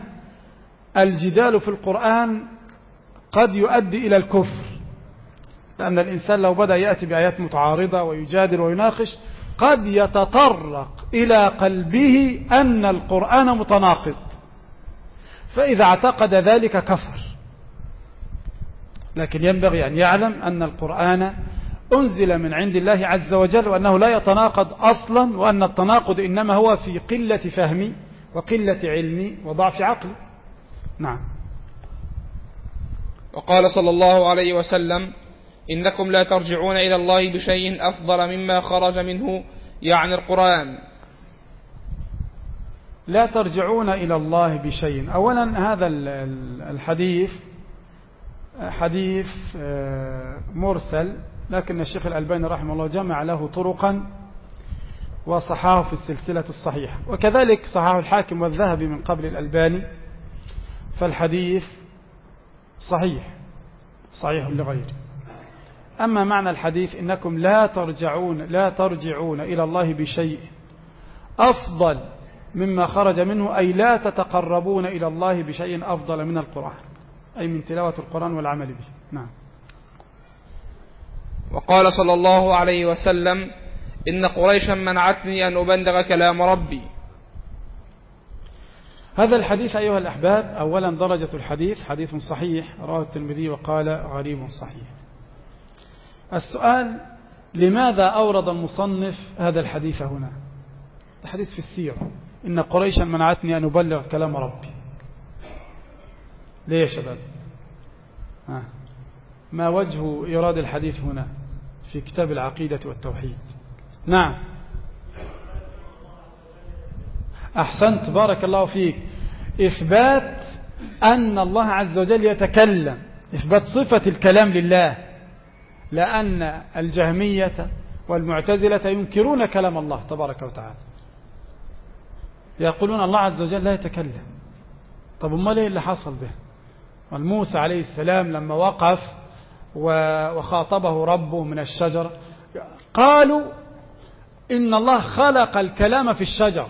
الجدال في القرآن قد يؤدي إلى الكفر. لأن الإنسان لو بدأ يأتي بآيات متعارضة ويجادل ويناقش قد يتطرق إلى قلبه أن القرآن متناقض. فإذا اعتقد ذلك كفر. لكن ينبغي أن يعلم أن القرآن أنزل من عند الله عز وجل وأنه لا يتناقض أصلا وأن التناقض إنما هو في قلة فهمي وقلة علمي وضعف عقلي نعم. وقال صلى الله عليه وسلم إنكم لا ترجعون إلى الله بشيء أفضل مما خرج منه يعني القرآن. لا ترجعون إلى الله بشيء. أولا هذا الحديث حديث آه، مرسل لكن الشيخ الألباني رحمه الله جمع له طرقا وصحاه في السلسلة الصحيحة. وكذلك صحاه الحاكم والذهبي من قبل الألباني فالحديث صحيح صحيح لغيره. أما معنى الحديث إنكم لا ترجعون لا ترجعون إلى الله بشيء أفضل مما خرج منه أي لا تتقربون إلى الله بشيء أفضل من القرآن. أي من تلاوة القرآن والعمل به. نعم. وقال صلى الله عليه وسلم إن قريشا منعتني أن أبلغ كلام ربي. هذا الحديث أيها الأحباب أولا درجة الحديث حديث صحيح رواه الترمذي وقال غريب صحيح. السؤال لماذا أورد المصنف هذا الحديث هنا؟ الحديث في السيرة. إن قريشا منعتني أن أبلغ كلام ربي. ليه يا شباب؟ ما وجه إيراد الحديث هنا في كتاب العقيدة والتوحيد؟ نعم. أحسنت. بارك الله فيك. إثبات أن الله عز وجل يتكلم. إثبات صفة الكلام لله. لأن الجهمية والمعتزلة ينكرون كلام الله تبارك وتعالى. يقولون الله عز وجل لا يتكلم. طب أمال إيه اللي حصل به والموسى عليه السلام لما وقف وخاطبه ربه من الشجر قالوا إن الله خلق الكلام في الشجر.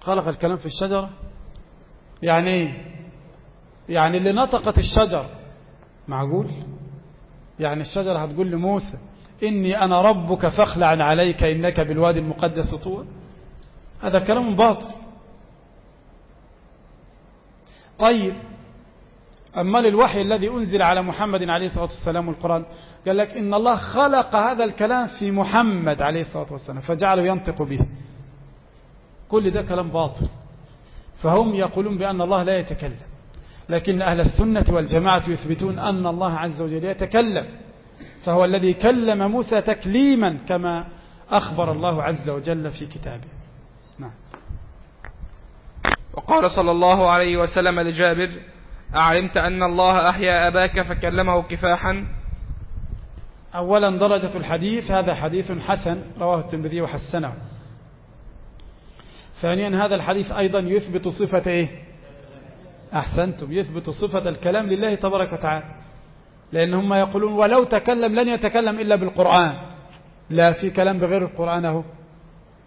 خلق الكلام في الشجرة؟ يعني إيه؟ يعني اللي نطقت الشجر. معقول؟ يعني الشجرة هتقول لموسى إني أنا ربك فاخلع عليك إنك بالوادي المقدس طول هذا كلام باطل. طيب أما للوحي الذي أنزل على محمد عليه الصلاة والسلام والقرآن قال لك إن الله خلق هذا الكلام في محمد عليه الصلاة والسلام فجعله ينطق به. كل ده كلام باطل. فهم يقولون بأن الله لا يتكلم لكن أهل السنة والجماعة يثبتون أن الله عز وجل يتكلم. فهو الذي كلم موسى تكليما كما أخبر الله عز وجل في كتابه. نعم. وقال صلى الله عليه وسلم لجابر أعلمت أن الله أحيا أباك فكلمه كفاحا؟ أولا درجة الحديث هذا حديث حسن رواه الترمذي وحسنه. ثانيا هذا الحديث أيضا يثبت صفة إيه؟ أحسنتم يثبت صفة الكلام لله تبارك وتعالى. لأن هم يقولون ولو تكلم لن يتكلم إلا بالقرآن. لا في كلام بغير القرآن هو.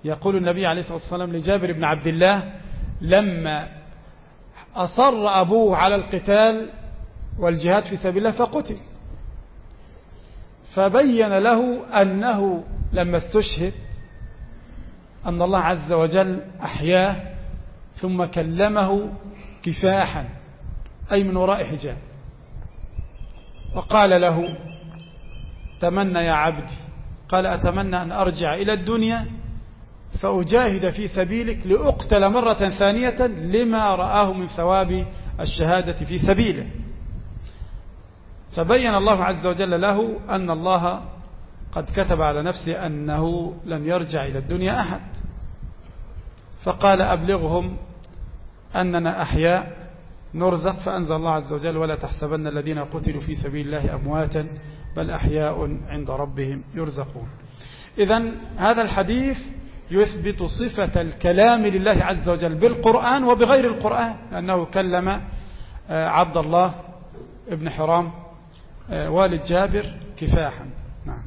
يقول النبي عليه الصلاة والسلام لجابر بن عبد الله لما أصر أبوه على القتال والجهاد في سبيل الله فقتل. فبين له أنه لما استشهد أن الله عز وجل أحياه ثم كلمه كفاحا أي من وراء حجاب. وقال له تمنى يا عبدي. قال أتمنى أن أرجع إلى الدنيا فأجاهد في سبيلك لأقتل مرة ثانية لما رآه من ثواب الشهادة في سبيله. فبين الله عز وجل له أن الله قد كتب على نفسه أنه لن يرجع إلى الدنيا أحد. فقال أبلغهم أننا أحياء نرزق فأنزل الله عز وجل ولا تحسبن الذين قتلوا في سبيل الله أمواتا بل أحياء عند ربهم يرزقون. إذا هذا الحديث يثبت صفة الكلام لله عز وجل بالقرآن وبغير القرآن لأنه كلم آه، عبد الله ابن حرام آه، والد جابر كفاحا. نعم.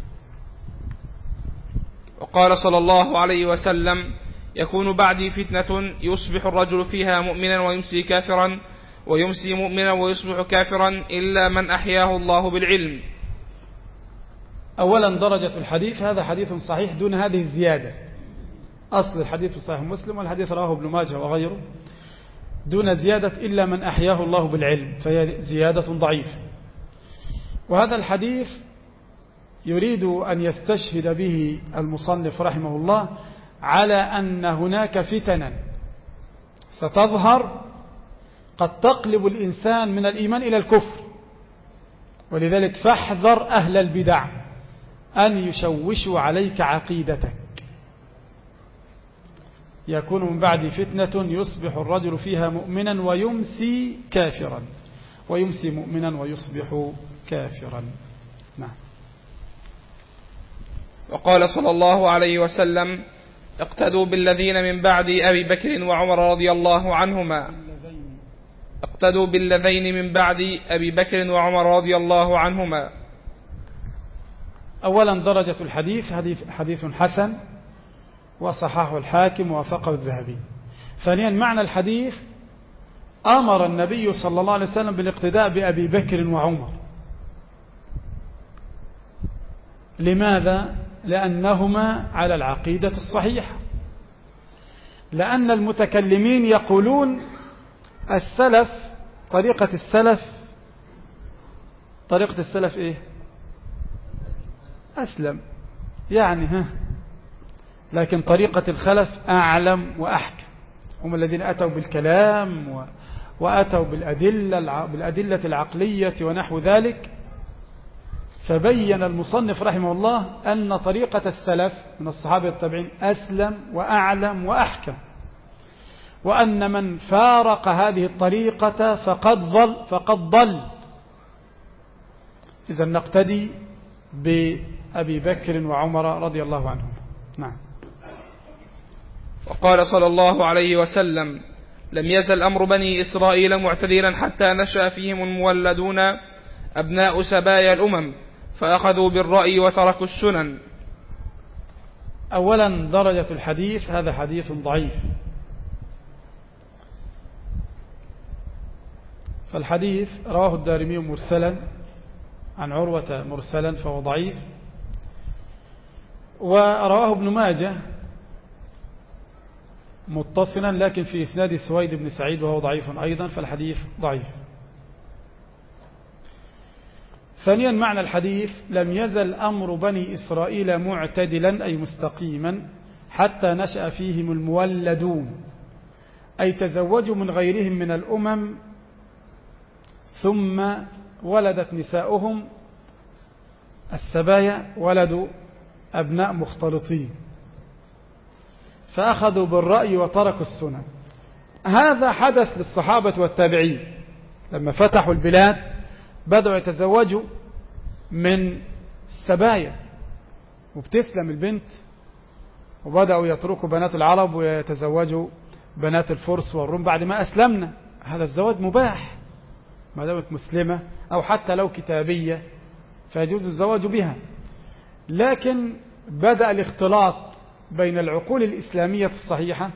وقال صلى الله عليه وسلم يكون بعدي فتنة يصبح الرجل فيها مؤمنا ويمسي كافرا ويمسي مؤمنا ويصبح كافرا إلا من أحياه الله بالعلم. أولا درجة الحديث هذا حديث صحيح دون هذه الزيادة. أصل الحديث في صحيح مسلم والحديث رواه ابن ماجه وغيره دون زيادة إلا من أحياه الله بالعلم فهي زيادة ضعيفة. وهذا الحديث يريد أن يستشهد به المصنف رحمه الله على أن هناك فتنا ستظهر قد تقلب الإنسان من الإيمان إلى الكفر. ولذلك فاحذر أهل البدع أن يشوشوا عليك عقيدتك. يكون من بعد فتنة يصبح الرجل فيها مؤمنا ويمسي كافرا. ويمسي مؤمنا ويصبح كافرا. نعم. وقال صلى الله عليه وسلم اقتدوا بالذين من بعد أبي بكر وعمر رضي الله عنهما. اقتدوا بالذين من بعد أبي بكر وعمر رضي الله عنهما. أولا درجة الحديث حديث حسن. وصححه الحاكم ووافقه الذهبي. ثانيا معنى الحديث أمر النبي صلى الله عليه وسلم بالاقتداء بأبي بكر وعمر. لماذا؟ لأنهما على العقيدة الصحيحة. لأن المتكلمين يقولون السلف طريقة السلف طريقة السلف إيه؟ أسلم. يعني ها؟ لكن طريقة الخلف أعلم وأحكم. هم الذين أتوا بالكلام و... وأتوا بالأدلة, بالأدلة العقلية ونحو ذلك. فبين المصنف رحمه الله أن طريقة السلف من الصحابة التابعين أسلم وأعلم وأحكم وأن من فارق هذه الطريقة فقد ضل فقد ضل. إذا نقتدي بأبي بكر وعمر رضي الله عنهم. نعم. وقال صلى الله عليه وسلم لم يزل أمر بني إسرائيل معتدلا حتى نشأ فيهم المولدون أبناء سبايا الأمم فأخذوا بالرأي وتركوا السنن. أولا درجة الحديث هذا حديث ضعيف. فالحديث رواه الدارمي مرسلا عن عروة مرسلا فهو ضعيف. ورواه ابن ماجه متصلا لكن في إسناد سويد بن سعيد وهو ضعيف أيضا فالحديث ضعيف. ثانيا معنى الحديث لم يزل أمر بني إسرائيل معتدلا أي مستقيما حتى نشأ فيهم المولدون أي تزوجوا من غيرهم من الأمم ثم ولدت نساؤهم السبايا ولدوا أبناء مختلطين. فأخذوا بالرأي وتركوا السنن هذا حدث للصحابة والتابعين. لما فتحوا البلاد بدأوا يتزوجوا من السبايا. وبتسلم البنت وبدأوا يتركوا بنات العرب ويتزوجوا بنات الفرس والروم. بعد ما أسلمنا هذا الزواج مباح. ما دامت مسلمة أو حتى لو كتابية فيجوز الزواج بها. لكن بدأ الاختلاط بين العقول الإسلامية الصحيحة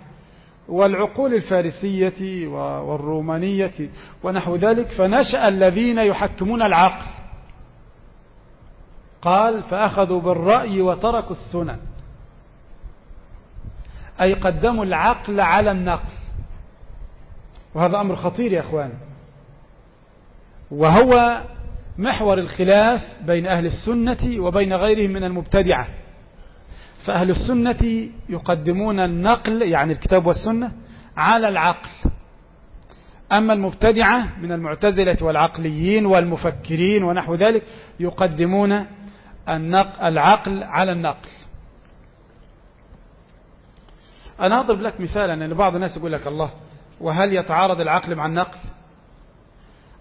والعقول الفارسية والرومانية ونحو ذلك فنشأ الذين يحكمون العقل. قال فأخذوا بالرأي وتركوا السنن. أي قدموا العقل على النقل. وهذا أمر خطير يا أخوان. وهو محور الخلاف بين أهل السنة وبين غيرهم من المبتدعة. فأهل السنة يقدمون النقل يعني الكتاب والسنة على العقل. أما المبتدعة من المعتزلة والعقليين والمفكرين ونحو ذلك يقدمون العقل على النقل. أنا أضرب لك مثالا أن بعض الناس يقول لك الله وهل يتعارض العقل مع النقل؟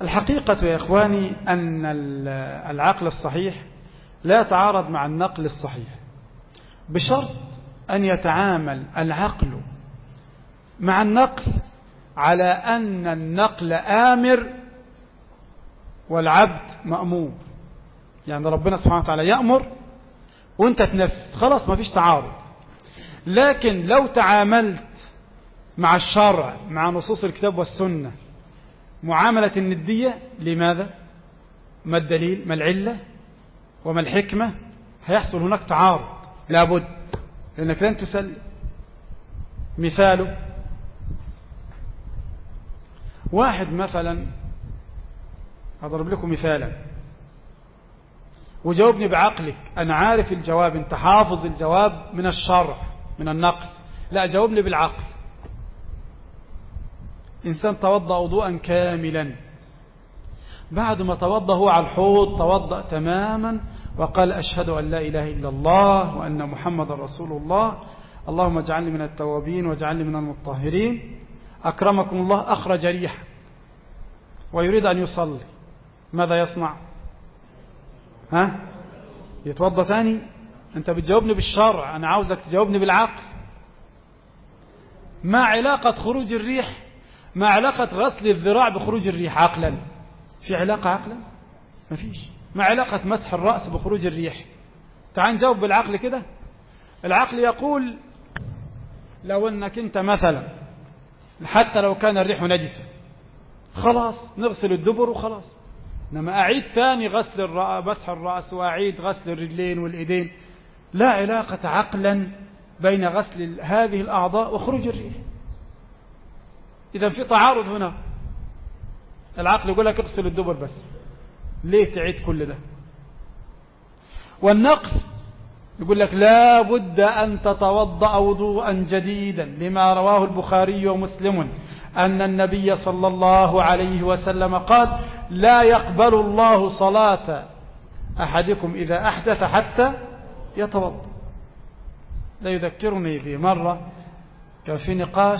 الحقيقة يا إخواني أن العقل الصحيح لا يتعارض مع النقل الصحيح. بشرط أن يتعامل العقل مع النقل على أن النقل آمر والعبد مأمور. يعني ربنا سبحانه وتعالى يأمر وأنت تنفذ. خلاص ما فيش تعارض. لكن لو تعاملت مع الشرع مع نصوص الكتاب والسنة معاملة الندية لماذا؟ ما الدليل؟ ما العلة؟ وما الحكمة؟ هيحصل هناك تعارض. لابد لأنك لن تسلم مثاله واحد مثلا أضرب لكم مثالا. وجاوبني بعقلك. أنا عارف الجواب أنت حافظ الجواب من الشرع من النقل. لا جاوبني بالعقل. إنسان توضأ وضوءا كاملا. بعد ما توضأ هو على الحوض توضأ تماما وقال أشهد أن لا إله إلا الله وأن محمد رسول الله. اللهم اجعلني من التوابين واجعلني من المطهرين. أكرمكم الله أخرج ريحا ويريد أن يصلي. ماذا يصنع؟ ها؟ يتوضى ثاني؟ أنت بتجاوبني بالشرع أنا عاوزك تجاوبني بالعقل. ما علاقة خروج الريح؟ ما علاقة غسل الذراع بخروج الريح عقلا؟ في علاقة عقلا؟ ما فيش ما علاقة مسح الرأس بخروج الريح. تعال نجاوب بالعقل كده. العقل يقول لو أنك أنت مثلا حتى لو كان الريح نجسا خلاص نغسل الدبر وخلاص. إنما أعيد تاني غسل الرأس مسح الرأس وأعيد غسل الرجلين والإيدين. لا علاقة عقلا بين غسل هذه الأعضاء وخروج الريح. اذا في تعارض هنا. العقل يقول لك اغسل الدبر بس. ليه تعيد كل ده؟ والنقل يقول لك لا بد أن تتوضأ وضوءا جديدا لما رواه البخاري ومسلم أن النبي صلى الله عليه وسلم قال لا يقبل الله صلاة أحدكم إذا أحدث حتى يتوضأ. لا يذكرني في مرة كان في نقاش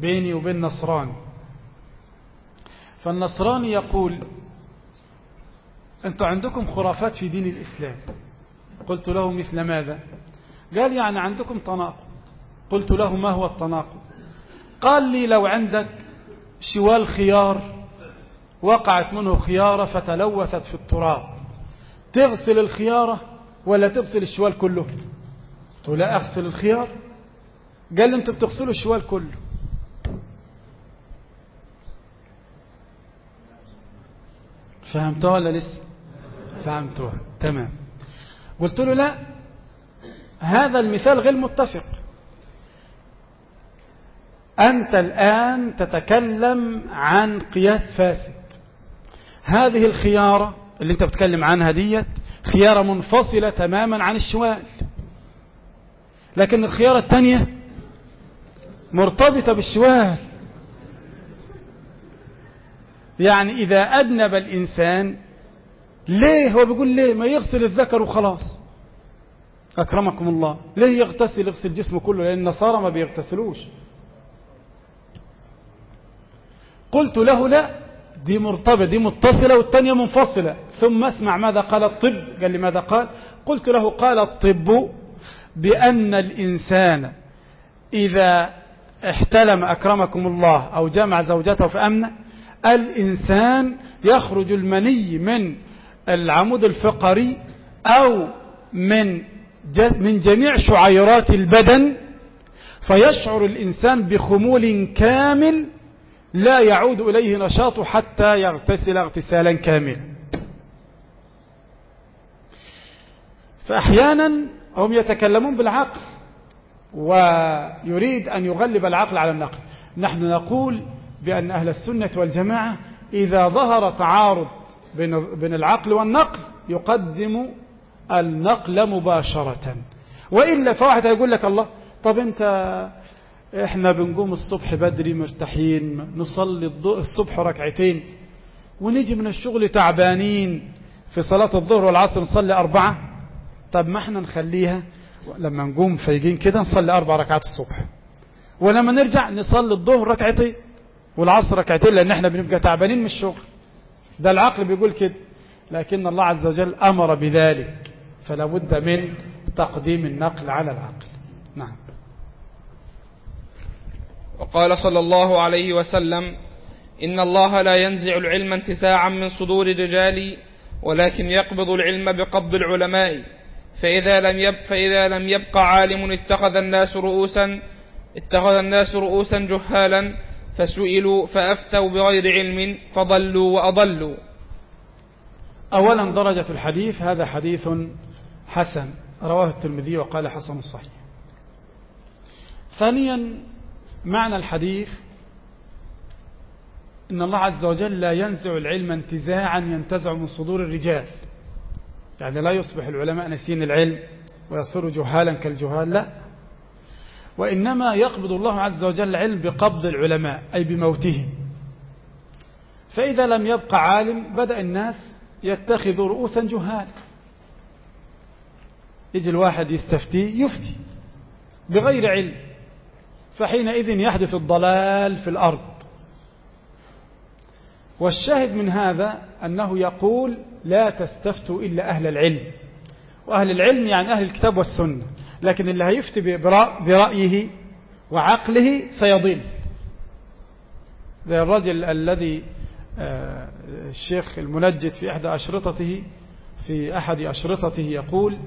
بيني وبين نصراني. فالنصراني يقول أنتم عندكم خرافات في دين الإسلام. قلت له مثل ماذا؟ قال يعني عندكم تناقض. قلت له ما هو التناقض؟ قال لي لو عندك شوال خيار وقعت منه خيارة فتلوثت في التراب. تغسل الخيارة ولا تغسل الشوال كله؟ قلت لا أغسل الخيار. قال لي أنتوا بتغسلوا الشوال كله. فهمتوها ولا لسه؟ فهمتوها تمام. قلت له لا هذا المثال غير متفق. أنت الآن تتكلم عن قياس فاسد. هذه الخيارة اللي أنت بتكلم عنها ديت خيارة منفصلة تماما عن الشوال لكن الخيارة الثانية مرتبطة بالشوال يعني إذا أذنب الإنسان ليه هو بيقول ليه؟ ما يغسل الذكر وخلاص. أكرمكم الله. ليه يغتسل؟ يغسل جسمه كله لأن النصارى ما بيغتسلوش. قلت له لا دي مرتبطة دي متصلة والتانية منفصلة. ثم اسمع ماذا قال الطب. قال لي ماذا قال؟ قلت له قال الطب بأن الإنسان إذا احتلم أكرمكم الله أو جمع زوجته فأمن الإنسان يخرج المني من العمود الفقري أو من من جميع شعيرات البدن فيشعر الإنسان بخمول كامل لا يعود إليه نشاطه حتى يغتسل اغتسالا كاملا. فأحيانا هم يتكلمون بالعقل ويريد أن يغلب العقل على النقل. نحن نقول بأن أهل السنة والجماعة إذا ظهر تعارض بين العقل والنقل يقدم النقل مباشرة. وإلا فواحد هيقول لك الله طب أنت إحنا بنقوم الصبح بدري مرتاحين نصلي الصبح ركعتين ونيجي من الشغل تعبانين في صلاة الظهر والعصر نصلي أربعة. طب ما إحنا نخليها؟ لما نقوم فايقين كده نصلي أربع ركعات الصبح. ولما نرجع نصلي الظهر ركعتين والعصر ركعتين لأن إحنا بنبقى تعبانين من الشغل. ده العقل بيقول كده. لكن الله عز وجل أمر بذلك. فلا بد من تقديم النقل على العقل. نعم. وقال صلى الله عليه وسلم إن الله لا ينزع العلم انتساعا من صدور الرجال ولكن يقبض العلم بقبض العلماء. فإذا لم, يب فإذا لم يبق عالم اتخذ الناس رؤوسا اتخذ الناس رؤوسا جهالا فسئلوا فأفتوا بغير علم فضلوا وأضلوا. أولا درجة الحديث هذا حديث حسن رواه الترمذي وقال حسن صحيح. ثانيا معنى الحديث إن الله عز وجل لا ينزع العلم انتزاعا ينتزع من صدور الرجال. يعني لا يصبح العلماء نسين العلم ويصير جهالا كالجهال لا. وإنما يقبض الله عز وجل العلم بقبض العلماء أي بموتهم فإذا لم يبقى عالم بدأ الناس يتخذوا رؤوسا جهال. يجي الواحد يستفتي يفتي بغير علم. فحينئذ يحدث الضلال في الأرض. والشاهد من هذا أنه يقول لا تستفتوا إلا أهل العلم. وأهل العلم يعني أهل الكتاب والسنة. لكن اللي هيفتي برأيه وعقله سيضل. زي الرجل الذي الشيخ المنجد في إحدى أشرطته في أحد أشرطته يقول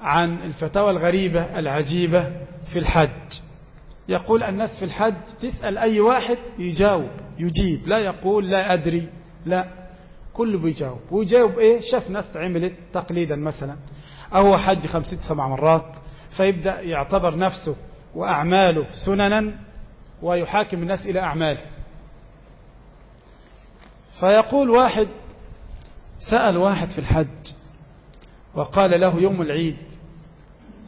عن الفتاوى الغريبة العجيبة في الحج. يقول الناس في الحج تسأل أي واحد يجاوب يجيب. لا يقول لا أدري لا. كله بيجاوب. ويجاوب إيه؟ شاف ناس عملت تقليدا مثلا. أو حج خمسة سبع مرات فيبدأ يعتبر نفسه وأعماله سننا ويحاكم الناس إلى أعماله. فيقول واحد سأل واحد في الحج وقال له يوم العيد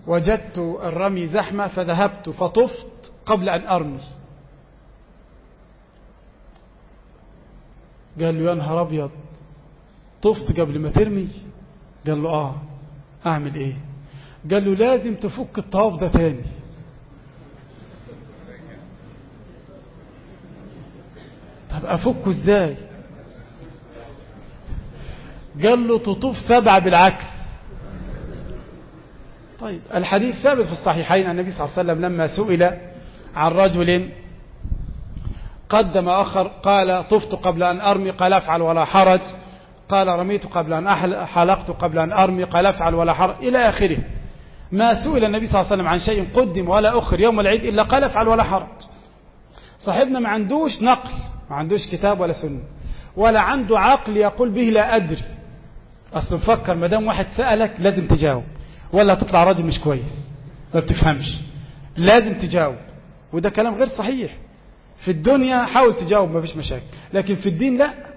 وجدت الرمي زحمة فذهبت فطفت قبل أن أرمي. قال له يا نهار أبيض طفت قبل ما ترمي؟ قال له آه. أعمل إيه؟ قال له لازم تفك الطواف ده تاني طب أفكه إزاي؟ قال له تطوف سبعة بالعكس. طيب الحديث ثابت في الصحيحين النبي صلى الله عليه وسلم لما سئل عن رجل قدم أخر قال طفت قبل أن أرمي قال أفعل ولا حرج. قال رميت قبل أن حلقت قبل أن أرمي قال أفعل ولا حرج إلى آخره. ما سئل النبي صلى الله عليه وسلم عن شيء قدم ولا أخر يوم العيد إلا قال أفعل ولا حرج. صاحبنا ما عندوش نقل ما عندوش كتاب ولا سنة ولا عنده عقل يقول به لا أدري. أصل مفكر ما دام واحد سألك لازم تجاوب ولا تطلع راجل مش كويس ما بتفهمش لازم تجاوب. وده كلام غير صحيح. في الدنيا حاول تجاوب ما فيش مشاكل لكن في الدين لا.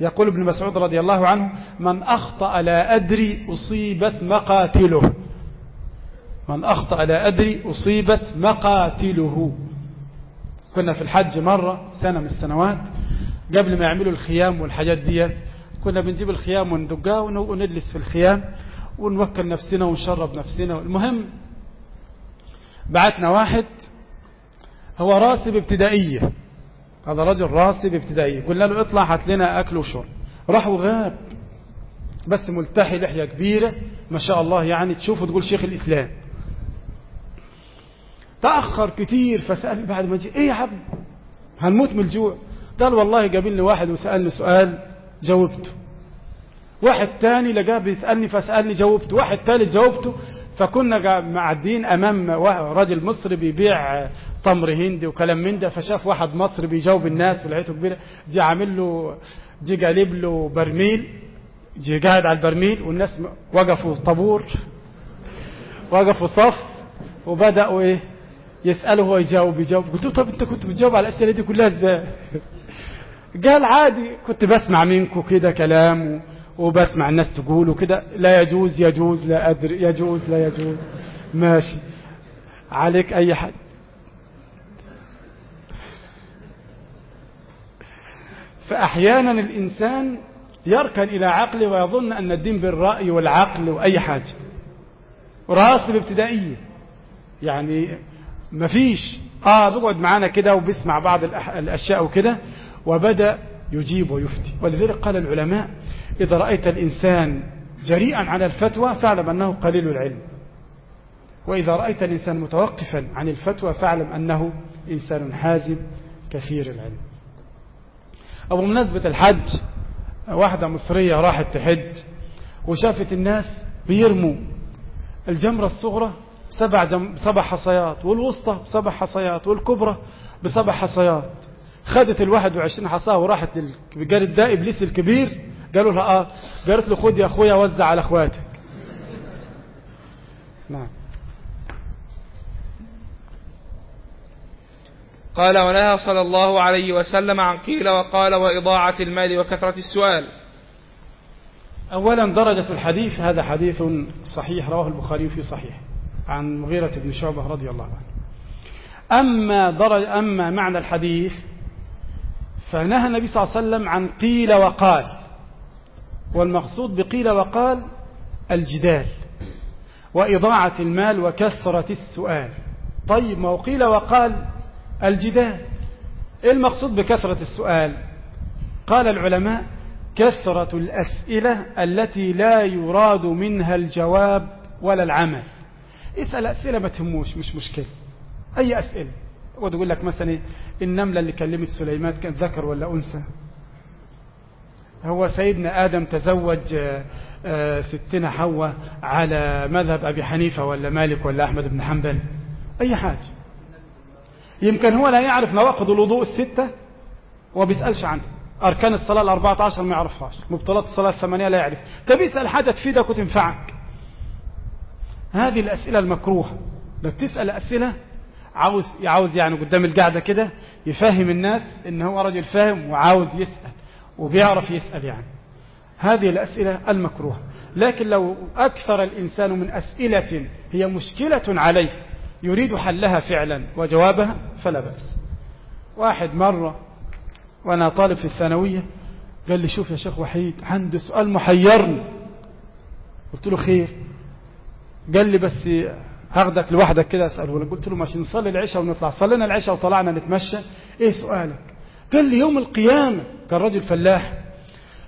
يقول ابن مسعود رضي الله عنه من أخطأ لا أدري أصيبت مقاتله. من أخطأ لا أدري أصيبت مقاتله. كنا في الحج مرة سنة من السنوات قبل ما يعملوا الخيام والحاجات دي كنا بنجيب الخيام وندقاه ونجلس في الخيام ونوكل نفسنا ونشرب نفسنا. المهم بعتنا واحد هو راسب ابتدائية. هذا رجل راسب ابتدائية قلنا له اطلع هات لنا أكل وشرب. راح وغاب. بس ملتحي لحية كبيرة ما شاء الله يعني تشوفه تقول شيخ الإسلام. تأخر كتير فسأل بعد ما جي إيه يا عم؟ هنموت من الجوع. قال والله قابلني واحد وسألني سؤال جاوبته. واحد تاني لقاه بيسألني فسألني جاوبته. واحد تالت جاوبته فكنا معدين أمام راجل مصري بيبيع تمر هندي وكلام من ده فشاف واحد مصري بيجاوب الناس ولقيته كبيرة جي عامل له جي قالب له برميل جي قاعد على البرميل والناس وقفوا طابور وقفوا صف وبدأوا إيه يسأله هو يجاوب يجاوب. قلت له طب أنت كنت بتجاوب على الأسئلة دي كلها إزاي؟ قال عادي كنت بسمع منكم كده كلام وبسمع الناس تقول وكده لا يجوز يجوز لا أدري يجوز لا يجوز. ماشي. عليك أي حد. فأحيانا الإنسان يركن إلى عقله ويظن أن الدين بالرأي والعقل وأي حاجة. راسب ابتدائية يعني مفيش آه بيقعد معانا كده وبيسمع بعض الأشياء وكده وبدأ يجيب ويفتي. ولذلك قال العلماء إذا رأيت الإنسان جريئا على الفتوى فاعلم أنه قليل العلم. وإذا رأيت الإنسان متوقفا عن الفتوى فاعلم أنه إنسان حازم كثير العلم. أو بمناسبة الحج واحدة مصرية راحت تحج وشافت الناس بيرموا الجمرة الصغرى بسبع, جم... بسبع حصيات والوسطى بسبع حصيات والكبرى بسبع حصيات. خدت الواحد وعشرين حصاة وراحت للجار ده إبليس الكبير قالوا لها آه قالت له خد يا أخويا وزع على أخواتك. نعم. قال ونهى صلى الله عليه وسلم عن قيل وقال وإضاعة المال وكثرة السؤال. أولا درجة الحديث هذا حديث صحيح رواه البخاري في صحيح عن مغيرة بن شعبة رضي الله عنه. أما, درج أما معنى الحديث فنهى النبي صلى الله عليه وسلم عن قيل وقال. والمقصود بقيل وقال الجدال وإضاعة المال وكثرة السؤال. طيب ما قيل وقال الجدال. إيه المقصود بكثرة السؤال؟ قال العلماء كثرة الأسئلة التي لا يراد منها الجواب ولا العمل. اسأل أسئلة ما تهموش مش مشكلة. أي أسئلة؟ وتقول لك مثلا النملة اللي كلمت سليمان كان ذكر ولا أنثى؟ هو سيدنا آدم تزوج ستنا حواء على مذهب أبي حنيفة ولا مالك ولا أحمد بن حنبل. أي حاجة. يمكن هو لا يعرف نواقض الوضوء الستة وبيسألش عنه. أركان الصلاة الأربعة عشر ما يعرفهاش. مبطلات الصلاة الثمانية لا يعرف. طب يسأل حاجة تفيدك وتنفعك. هذه الأسئلة المكروهة. لك تسأل أسئلة عاوز عاوز يعني قدام القعدة كده يفهم الناس إن هو رجل فاهم وعاوز يسأل. وبيعرف يسأل يعني. هذه الأسئلة المكروهة. لكن لو أكثر الإنسان من أسئلة هي مشكلة عليه يريد حلها فعلا وجوابها فلا بأس. واحد مرة وأنا طالب في الثانوية قال لي شوف يا شيخ وحيد عندي سؤال محيرني. قلت له خير. قال لي بس هاخدك لوحدك كده أسأله. قلت له ماشي نصلي العشاء ونطلع. صلينا العشاء وطلعنا نتمشى. إيه سؤالك؟ قال لي يوم القيامة كان رجل فلاح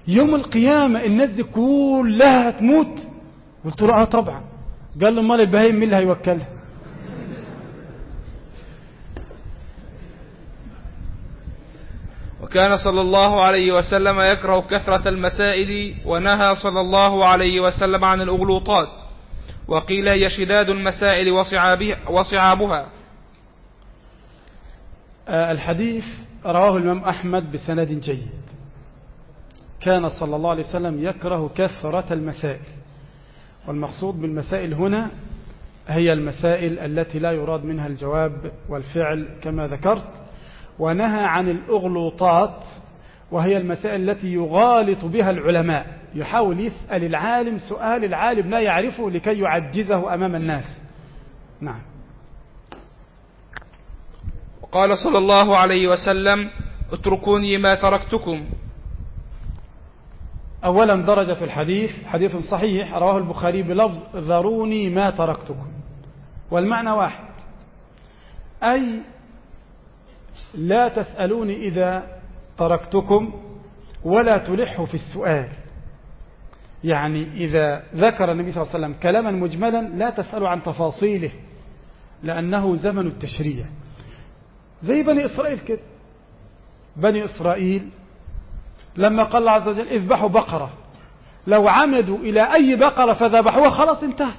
يوم القيامة الناس دي كلها هتموت. قلت له آه طبعا. قال له أمال البهايم مين اللي هيوكلها؟ وكان صلى الله عليه وسلم يكره كثرة المسائل ونهى صلى الله عليه وسلم عن الأغلوطات. وقيل هي شداد المسائل وصعابها, وصعابها. الحديث رواه الإمام أحمد بسند جيد. كان صلى الله عليه وسلم يكره كثرة المسائل. والمقصود بالمسائل هنا هي المسائل التي لا يراد منها الجواب والفعل كما ذكرت ونهى عن الأغلوطات وهي المسائل التي يغالط بها العلماء. يحاول يسأل العالم سؤال العالم لا يعرفه لكي يعجزه أمام الناس. نعم. وقال صلى الله عليه وسلم اتركوني ما تركتكم. أولا درجة الحديث حديث صحيح رواه البخاري بلفظ ذروني ما تركتكم. والمعنى واحد. أي لا تسألوني إذا تركتكم ولا تلحوا في السؤال. يعني إذا ذكر النبي صلى الله عليه وسلم كلاما مجملا لا تسألوا عن تفاصيله لأنه زمن التشريع. زي بني إسرائيل كده. بني إسرائيل لما قال الله عز وجل اذبحوا بقرة. لو عمدوا إلى أي بقرة فذبحوها خلاص انتهت.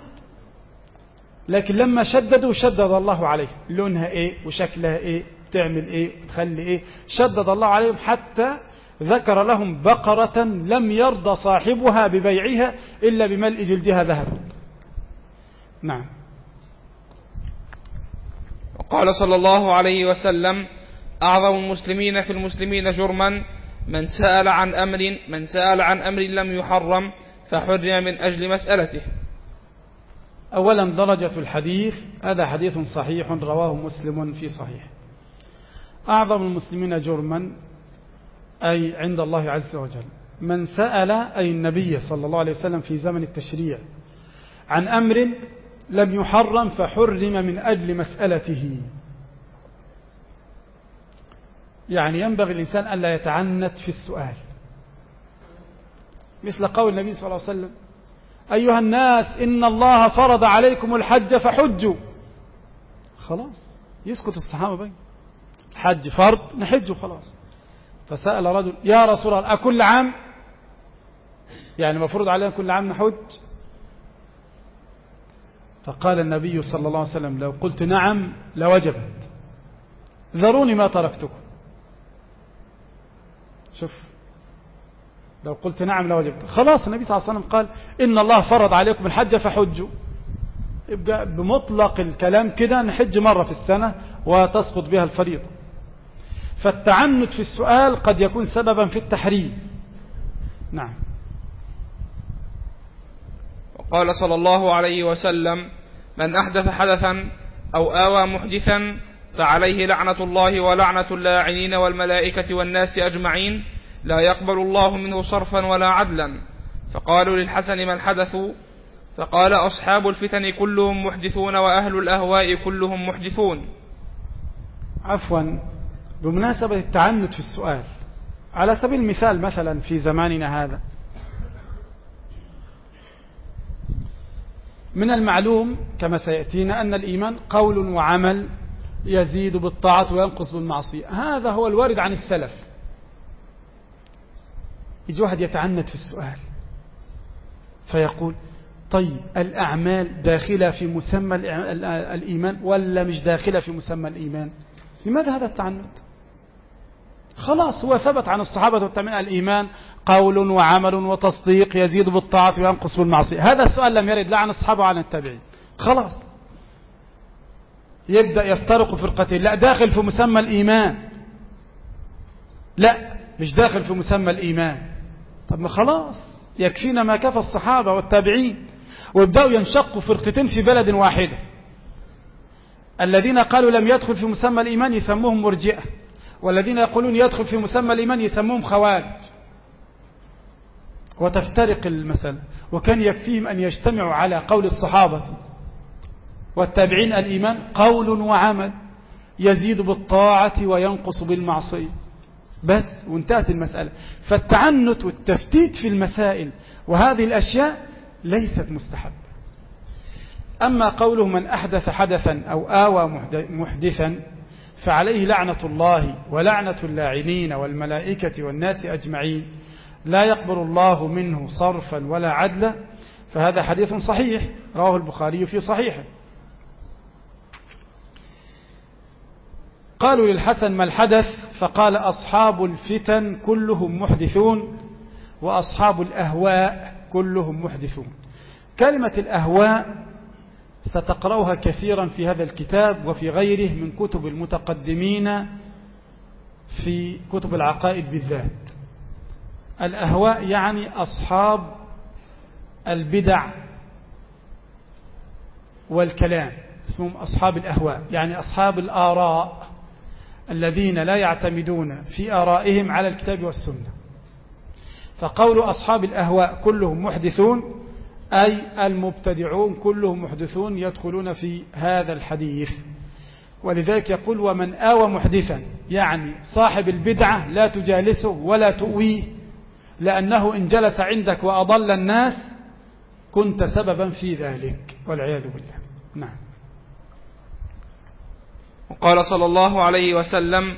لكن لما شددوا شدد الله عليه لونها إيه؟ وشكلها إيه؟ تعمل إيه؟ تخلي إيه؟ شدد الله عليهم حتى ذكر لهم بقرة لم يرضى صاحبها ببيعها إلا بملء جلدها ذهبا نعم. وقال صلى الله عليه وسلم أعظم المسلمين في المسلمين جرما من سأل عن أمر من سأل عن أمر لم يحرم فحرم من أجل مسألته. أولا درجة الحديث هذا حديث صحيح رواه مسلم في صحيح. أعظم المسلمين جرما أي عند الله عز وجل. من سأل أي النبي صلى الله عليه وسلم في زمن التشريع عن أمر لم يحرم فحرم من أجل مسألته. يعني ينبغي الإنسان ألا يتعنت في السؤال. مثل قول النبي صلى الله عليه وسلم أيها الناس إن الله فرض عليكم الحج فحجوا. خلاص يسكت الصحابة بين الحج فرض نحج خلاص. فسأل رجل يا رسول الله أكل عام؟ يعني مفروض علينا كل عام نحج؟ فقال النبي صلى الله عليه وسلم لو قلت نعم لوجبت. ذروني ما تركتكم. شوف لو قلت نعم لوجبت. خلاص النبي صلى الله عليه وسلم قال إن الله فرض عليكم الحج فحجوا. يبقى بمطلق الكلام كده نحج مرة في السنة وتسقط بها الفريضة. فالتعنت في السؤال قد يكون سببا في التحريم. نعم. وقال صلى الله عليه وسلم من أحدث حدثا أو آوى محدثا فعليه لعنة الله ولعنة اللاعنين والملائكة والناس أجمعين لا يقبل الله منه صرفا ولا عدلا. فقالوا للحسن ما الحدث؟ فقال أصحاب الفتن كلهم محدثون وأهل الأهواء كلهم محدثون. عفوا بمناسبة التعنت في السؤال على سبيل المثال مثلا في زماننا هذا من المعلوم كما سيأتينا أن الإيمان قول وعمل يزيد بالطاعة وينقص بالمعصية. هذا هو الوارد عن السلف. يجي واحد يتعنت في السؤال فيقول طيب الأعمال داخلة في مسمى الإيمان ولا مش داخلة في مسمى الإيمان؟ لماذا هذا التعنت؟ خلاص هو ثبت عن الصحابة والتابعين الإيمان قول وعمل وتصديق يزيد بالطاعة وينقص بالمعصية. هذا السؤال لم يرد لا عن الصحابة وعن التابعين. خلاص. يبدأ يفترق فرقتين. لا داخل في مسمى الإيمان. لا مش داخل في مسمى الإيمان. طب ما خلاص يكفينا ما كفى الصحابة والتابعين. ويبدأوا ينشقوا فرقتين في بلد واحدة. الذين قالوا لم يدخل في مسمى الإيمان يسموهم مرجئة. والذين يقولون يدخل في مسمى الإيمان يسموهم خوارج. وتفترق المسألة. وكان يكفيهم أن يجتمعوا على قول الصحابة. والتابعين الإيمان قول وعمل يزيد بالطاعة وينقص بالمعصية. بس وانتهت المسألة. فالتعنت والتفتيت في المسائل وهذه الأشياء ليست مستحبة. أما قوله من أحدث حدثا أو آوى محدثا فعليه لعنة الله ولعنة اللاعنين والملائكة والناس أجمعين. لا يقبل الله منه صرفا ولا عدلا. فهذا حديث صحيح رواه البخاري في صحيحه. قالوا للحسن ما الحدث؟ فقال أصحاب الفتن كلهم محدثون وأصحاب الأهواء كلهم محدثون. كلمة الأهواء ستقرأها كثيرا في هذا الكتاب وفي غيره من كتب المتقدمين في كتب العقائد بالذات. الأهواء يعني أصحاب البدع والكلام اسمهم أصحاب الأهواء يعني أصحاب الآراء الذين لا يعتمدون في آرائهم على الكتاب والسنة. فقول أصحاب الأهواء كلهم محدثون أي المبتدعون كلهم محدثون يدخلون في هذا الحديث. ولذلك يقول ومن آوى محدثا يعني صاحب البدعة لا تجالسه ولا تؤويه لأنه إن جلس عندك وأضل الناس كنت سببا في ذلك والعياذ بالله. نعم. وقال صلى الله عليه وسلم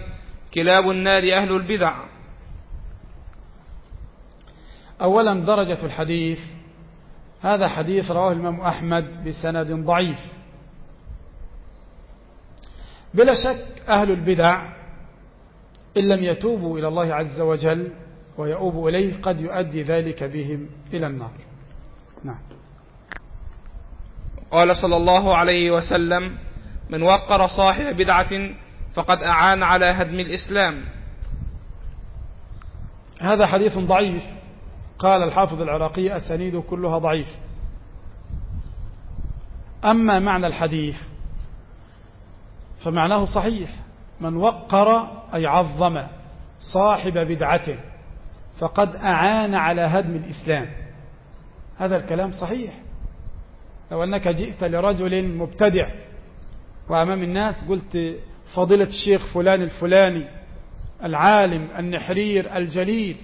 كلاب النار أهل البدع. أولا درجة الحديث هذا حديث رواه الإمام أحمد بسند ضعيف. بلا شك أهل البدع إن لم يتوبوا إلى الله عز وجل ويؤوبوا إليه قد يؤدي ذلك بهم إلى النار. نعم. قال صلى الله عليه وسلم من وقر صاحب بدعة فقد أعان على هدم الإسلام. هذا حديث ضعيف. قال الحافظ العراقي أسانيد كلها ضعيف. أما معنى الحديث فمعناه صحيح. من وقر أي عظم صاحب بدعته فقد أعان على هدم الإسلام. هذا الكلام صحيح. لو أنك جئت لرجل مبتدع وأمام الناس قلت فضيلة الشيخ فلان الفلاني العالم النحرير الجليل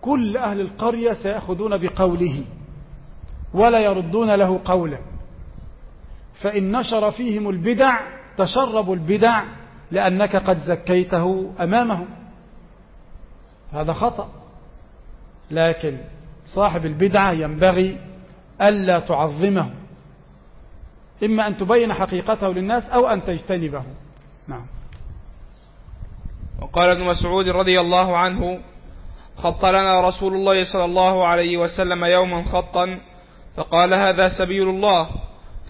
كل أهل القرية سيأخذون بقوله ولا يردون له قولا. فإن نشر فيهم البدع تشربوا البدع لأنك قد زكيته أمامهم. هذا خطأ. لكن صاحب البدعة ينبغي ألا تعظمه. إما أن تبين حقيقته للناس أو أن تجتنبه. نعم. وقال ابن مسعود رضي الله عنه خط لنا رسول الله صلى الله عليه وسلم يوما خطا فقال هذا سبيل الله.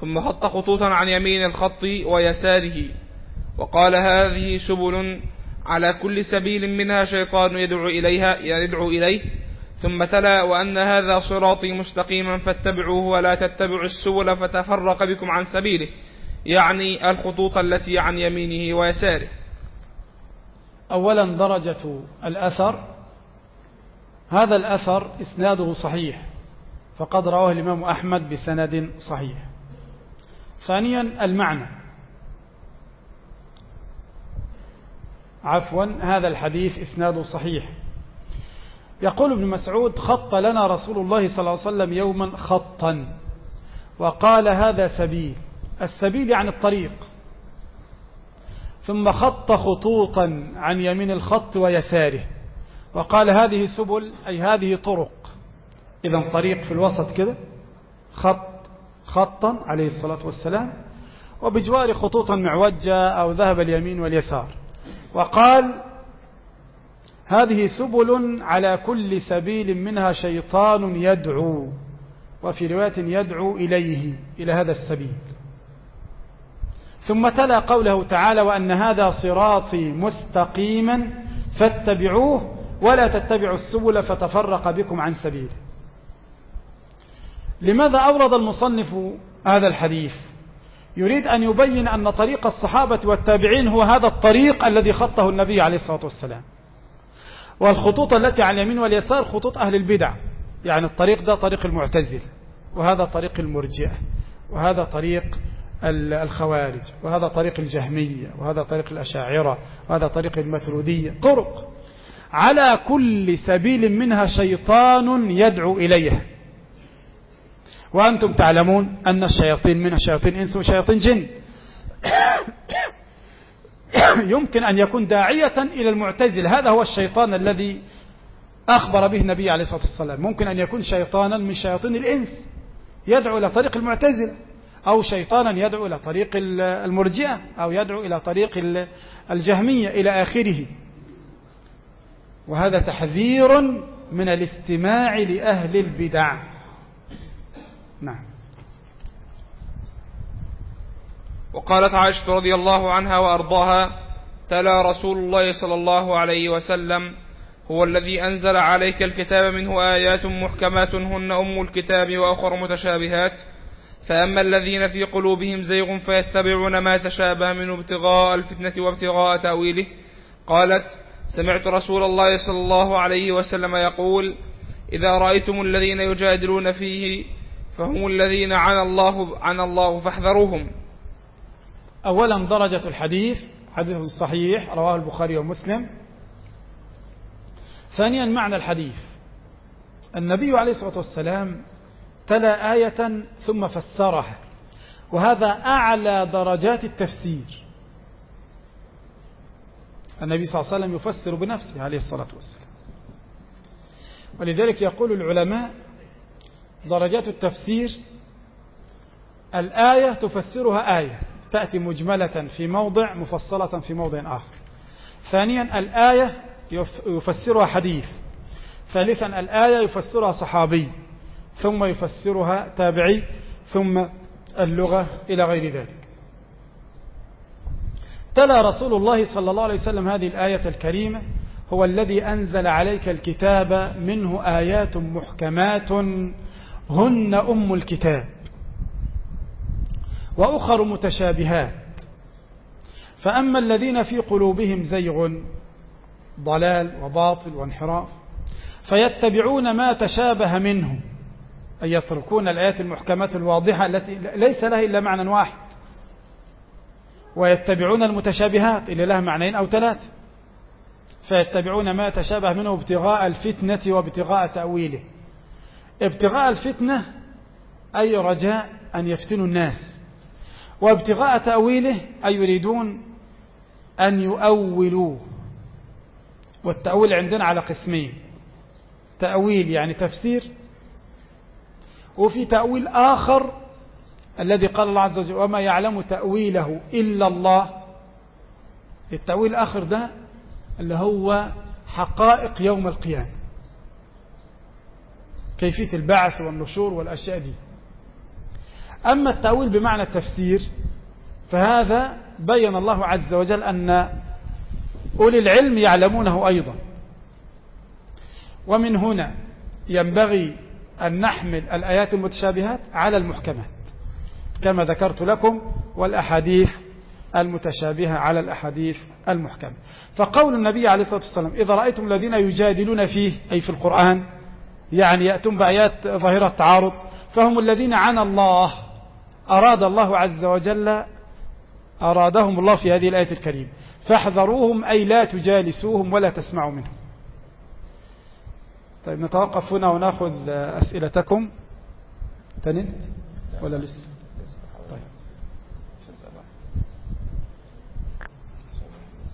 ثم خط خطوطا عن يمين الخط ويساره وقال هذه سبل على كل سبيل منها شيطان يدعو إليها يدعو إليه. ثم تلا وأن هذا صراطي مستقيما فاتبعوه ولا تتبعوا السبل فتفرق بكم عن سبيله يعني الخطوط التي عن يمينه ويساره. أولا درجة الأثر هذا الأثر إسناده صحيح فقد رواه الإمام أحمد بسند صحيح. ثانيا المعنى. عفوا هذا الحديث إسناده صحيح. يقول ابن مسعود خط لنا رسول الله صلى الله عليه وسلم يوما خطا وقال هذا سبيل. السبيل يعني الطريق. ثم خط خطوطا عن يمين الخط ويساره. وقال هذه سبل أي هذه طرق. إذا طريق في الوسط كده خط خطا عليه الصلاة والسلام وبجوار خطوطا معوجة أو ذهب اليمين واليسار. وقال هذه سبل على كل سبيل منها شيطان يدعو وفي رواية يدعو إليه إلى هذا السبيل. ثم تلا قوله تعالى وأن هذا صراطي مستقيما فاتبعوه ولا تتبعوا السبل فتفرق بكم عن سبيله. لماذا أورد المصنف هذا الحديث؟ يريد أن يبين أن طريق الصحابة والتابعين هو هذا الطريق الذي خطه النبي عليه الصلاة والسلام. والخطوط التي على اليمين واليسار خطوط أهل البدع. يعني الطريق ده طريق المعتزل وهذا طريق المرجئة وهذا طريق الخوارج وهذا طريق الجهمية وهذا طريق الأشاعرة وهذا طريق المثرودية. طرق. على كل سبيل منها شيطان يدعو إليه. وأنتم تعلمون أن الشياطين منها شياطين إنس وشياطين جن. يمكن أن يكون داعية إلى المعتزل. هذا هو الشيطان الذي أخبر به النبي عليه الصلاة والسلام. ممكن أن يكون شيطانا من شياطين الإنس يدعو إلى طريق المعتزل أو شيطانا يدعو إلى طريق المرجئة أو يدعو إلى طريق الجهمية إلى آخره. وهذا تحذير من الاستماع لأهل البدع. نعم. وقالت عائشة رضي الله عنها وأرضاها تلا رسول الله صلى الله عليه وسلم هو الذي أنزل عليك الكتاب منه آيات محكمات هن أم الكتاب وأخر متشابهات فأما الذين في قلوبهم زيغ فيتبعون ما تشابه منه ابتغاء الفتنة وابتغاء تأويله قالت سمعت رسول الله صلى الله عليه وسلم يقول إذا رأيتم الذين يجادلون فيه فهم الذين عن الله عن الله فاحذروهم. أولا درجة الحديث حديث صحيح رواه البخاري ومسلم. ثانيا معنى الحديث. النبي عليه الصلاة والسلام تلا آية ثم فسرها وهذا أعلى درجات التفسير. النبي صلى الله عليه وسلم يفسر بنفسه عليه الصلاة والسلام. ولذلك يقول العلماء درجات التفسير الآية تفسرها آية تأتي مجملة في موضع مفصلة في موضع آخر. ثانيا الآية يفسرها حديث. ثالثا الآية يفسرها صحابي ثم يفسرها تابعي ثم اللغة إلى غير ذلك. تلا رسول الله صلى الله عليه وسلم هذه الآية الكريمة هو الذي أنزل عليك الكتاب منه آيات محكمات هن أم الكتاب وأخر متشابهات. فأما الذين في قلوبهم زيغ ضلال وباطل وانحراف فيتبعون ما تشابه منه أي يتركون الآيات المحكمات الواضحة التي ليس لها إلا معنى واحد. ويتبعون المتشابهات اللي لها معنيين أو ثلاثة فيتبعون ما تشابه منه ابتغاء الفتنة وابتغاء تأويله. ابتغاء الفتنة أي رجاء أن يفتنوا الناس. وابتغاء تأويله أي يريدون أن يؤولوه. والتأويل عندنا على قسمين. تأويل يعني تفسير. وفي تأويل آخر الذي قال الله عز وجل وما يعلم تأويله إلا الله. التأويل الآخر ده اللي هو حقائق يوم القيامة. كيفية البعث والنشور والأشياء دي. أما التأويل بمعنى التفسير فهذا بين الله عز وجل أن أولي العلم يعلمونه أيضا. ومن هنا ينبغي أن نحمل الآيات المتشابهات على المحكمات. كما ذكرت لكم والأحاديث المتشابهة على الأحاديث المحكمة. فقول النبي عليه الصلاة والسلام إذا رأيتم الذين يجادلون فيه أي في القرآن يعني يأتون بآيات ظاهرة تعارض فهم الذين عن الله أراد الله عز وجل أرادهم الله في هذه الآية الكريمة. فاحذروهم أي لا تجالسوهم ولا تسمعوا منهم. طيب نتوقف هنا وناخذ أسئلتكم. تنين ولا لسه طيب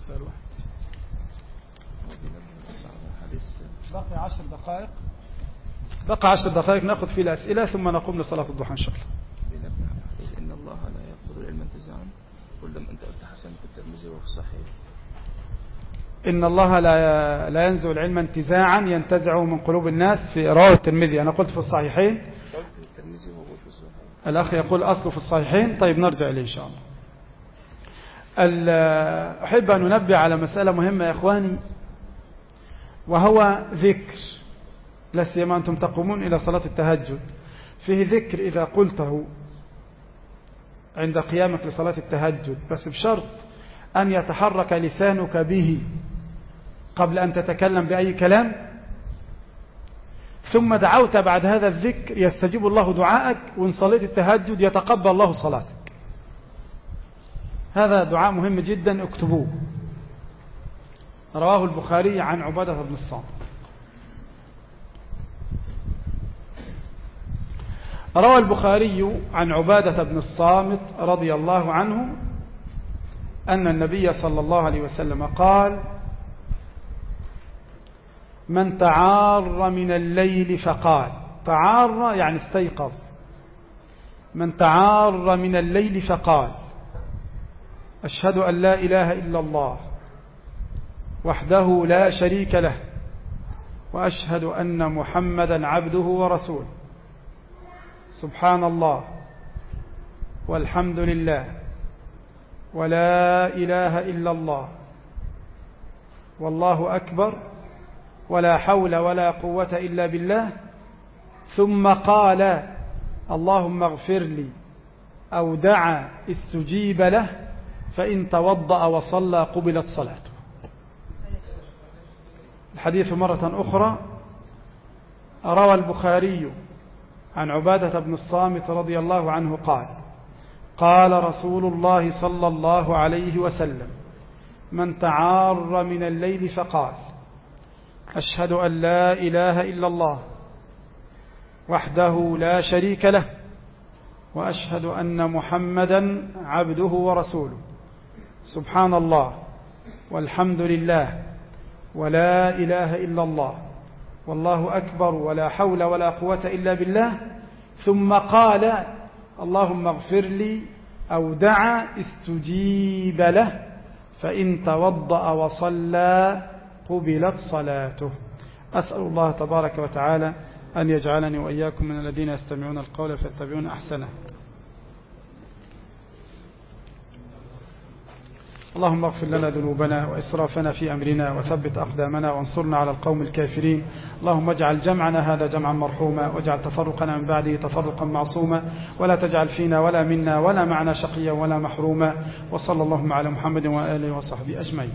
سؤال واحد. بقي عشر دقائق. بقى عشر دقائق ناخذ فيه الأسئلة ثم نقوم لصلاة الضحى إن شاء الله. إن الله لا يقبض العلم انتزاعا. قل لم أنت قلت حسن في الترمذي وفي الصحيح. إن الله لا لا ينزع العلم انتزاعا ينتزعه من قلوب الناس في رواه الترمذي. أنا قلت في الصحيحين. الأخ يقول أصله في الصحيحين. طيب نرجع إليه إن شاء الله. ال- أحب أن ننبه على مسألة مهمة يا إخواني وهو ذكر لا سيما أنتم تقومون إلى صلاة التهجد. فيه ذكر إذا قلته عند قيامك لصلاة التهجد بس بشرط أن يتحرك لسانك به قبل أن تتكلم بأي كلام. ثم دعوت بعد هذا الذكر يستجيب الله دعاءك وإن صليت التهجد يتقبل الله صلاتك. هذا دعاء مهم جدا اكتبوه. رواه البخاري عن عبادة بن الصامت. روى البخاري عن عبادة بن الصامت رضي الله عنه أن النبي صلى الله عليه وسلم قال من تعار من الليل فقال. تعار يعني استيقظ. من تعار من الليل فقال. أشهد أن لا إله إلا الله وحده لا شريك له وأشهد أن محمدا عبده ورسوله. سبحان الله والحمد لله ولا إله إلا الله والله أكبر ولا حول ولا قوة إلا بالله. ثم قال اللهم اغفر لي أو دعا استجيب له فإن توضأ وصلى قبلت صلاته. الحديث مرة أخرى روى البخاري عن عبادة بن الصامت رضي الله عنه قال قال رسول الله صلى الله عليه وسلم من تعار من الليل فقال أشهد أن لا إله إلا الله وحده لا شريك له وأشهد أن محمدا عبده ورسوله. سبحان الله والحمد لله ولا إله إلا الله والله أكبر ولا حول ولا قوة إلا بالله. ثم قال اللهم اغفر لي أو دعا استجيب له فإن توضأ وصلى قبلت صلاته. أسأل الله تبارك وتعالى أن يجعلني وإياكم من الذين يستمعون القول فيتبعون أحسنه. اللهم اغفر لنا ذنوبنا وإسرافنا في أمرنا وثبت أقدامنا وانصرنا على القوم الكافرين. اللهم اجعل جمعنا هذا جمعا مرحوما واجعل تفرقنا من بعده تفرقا معصوما. ولا تجعل فينا ولا منا ولا معنا شقيا ولا محروما. وصلى اللهم على محمد وآله وصحبه أجمعين.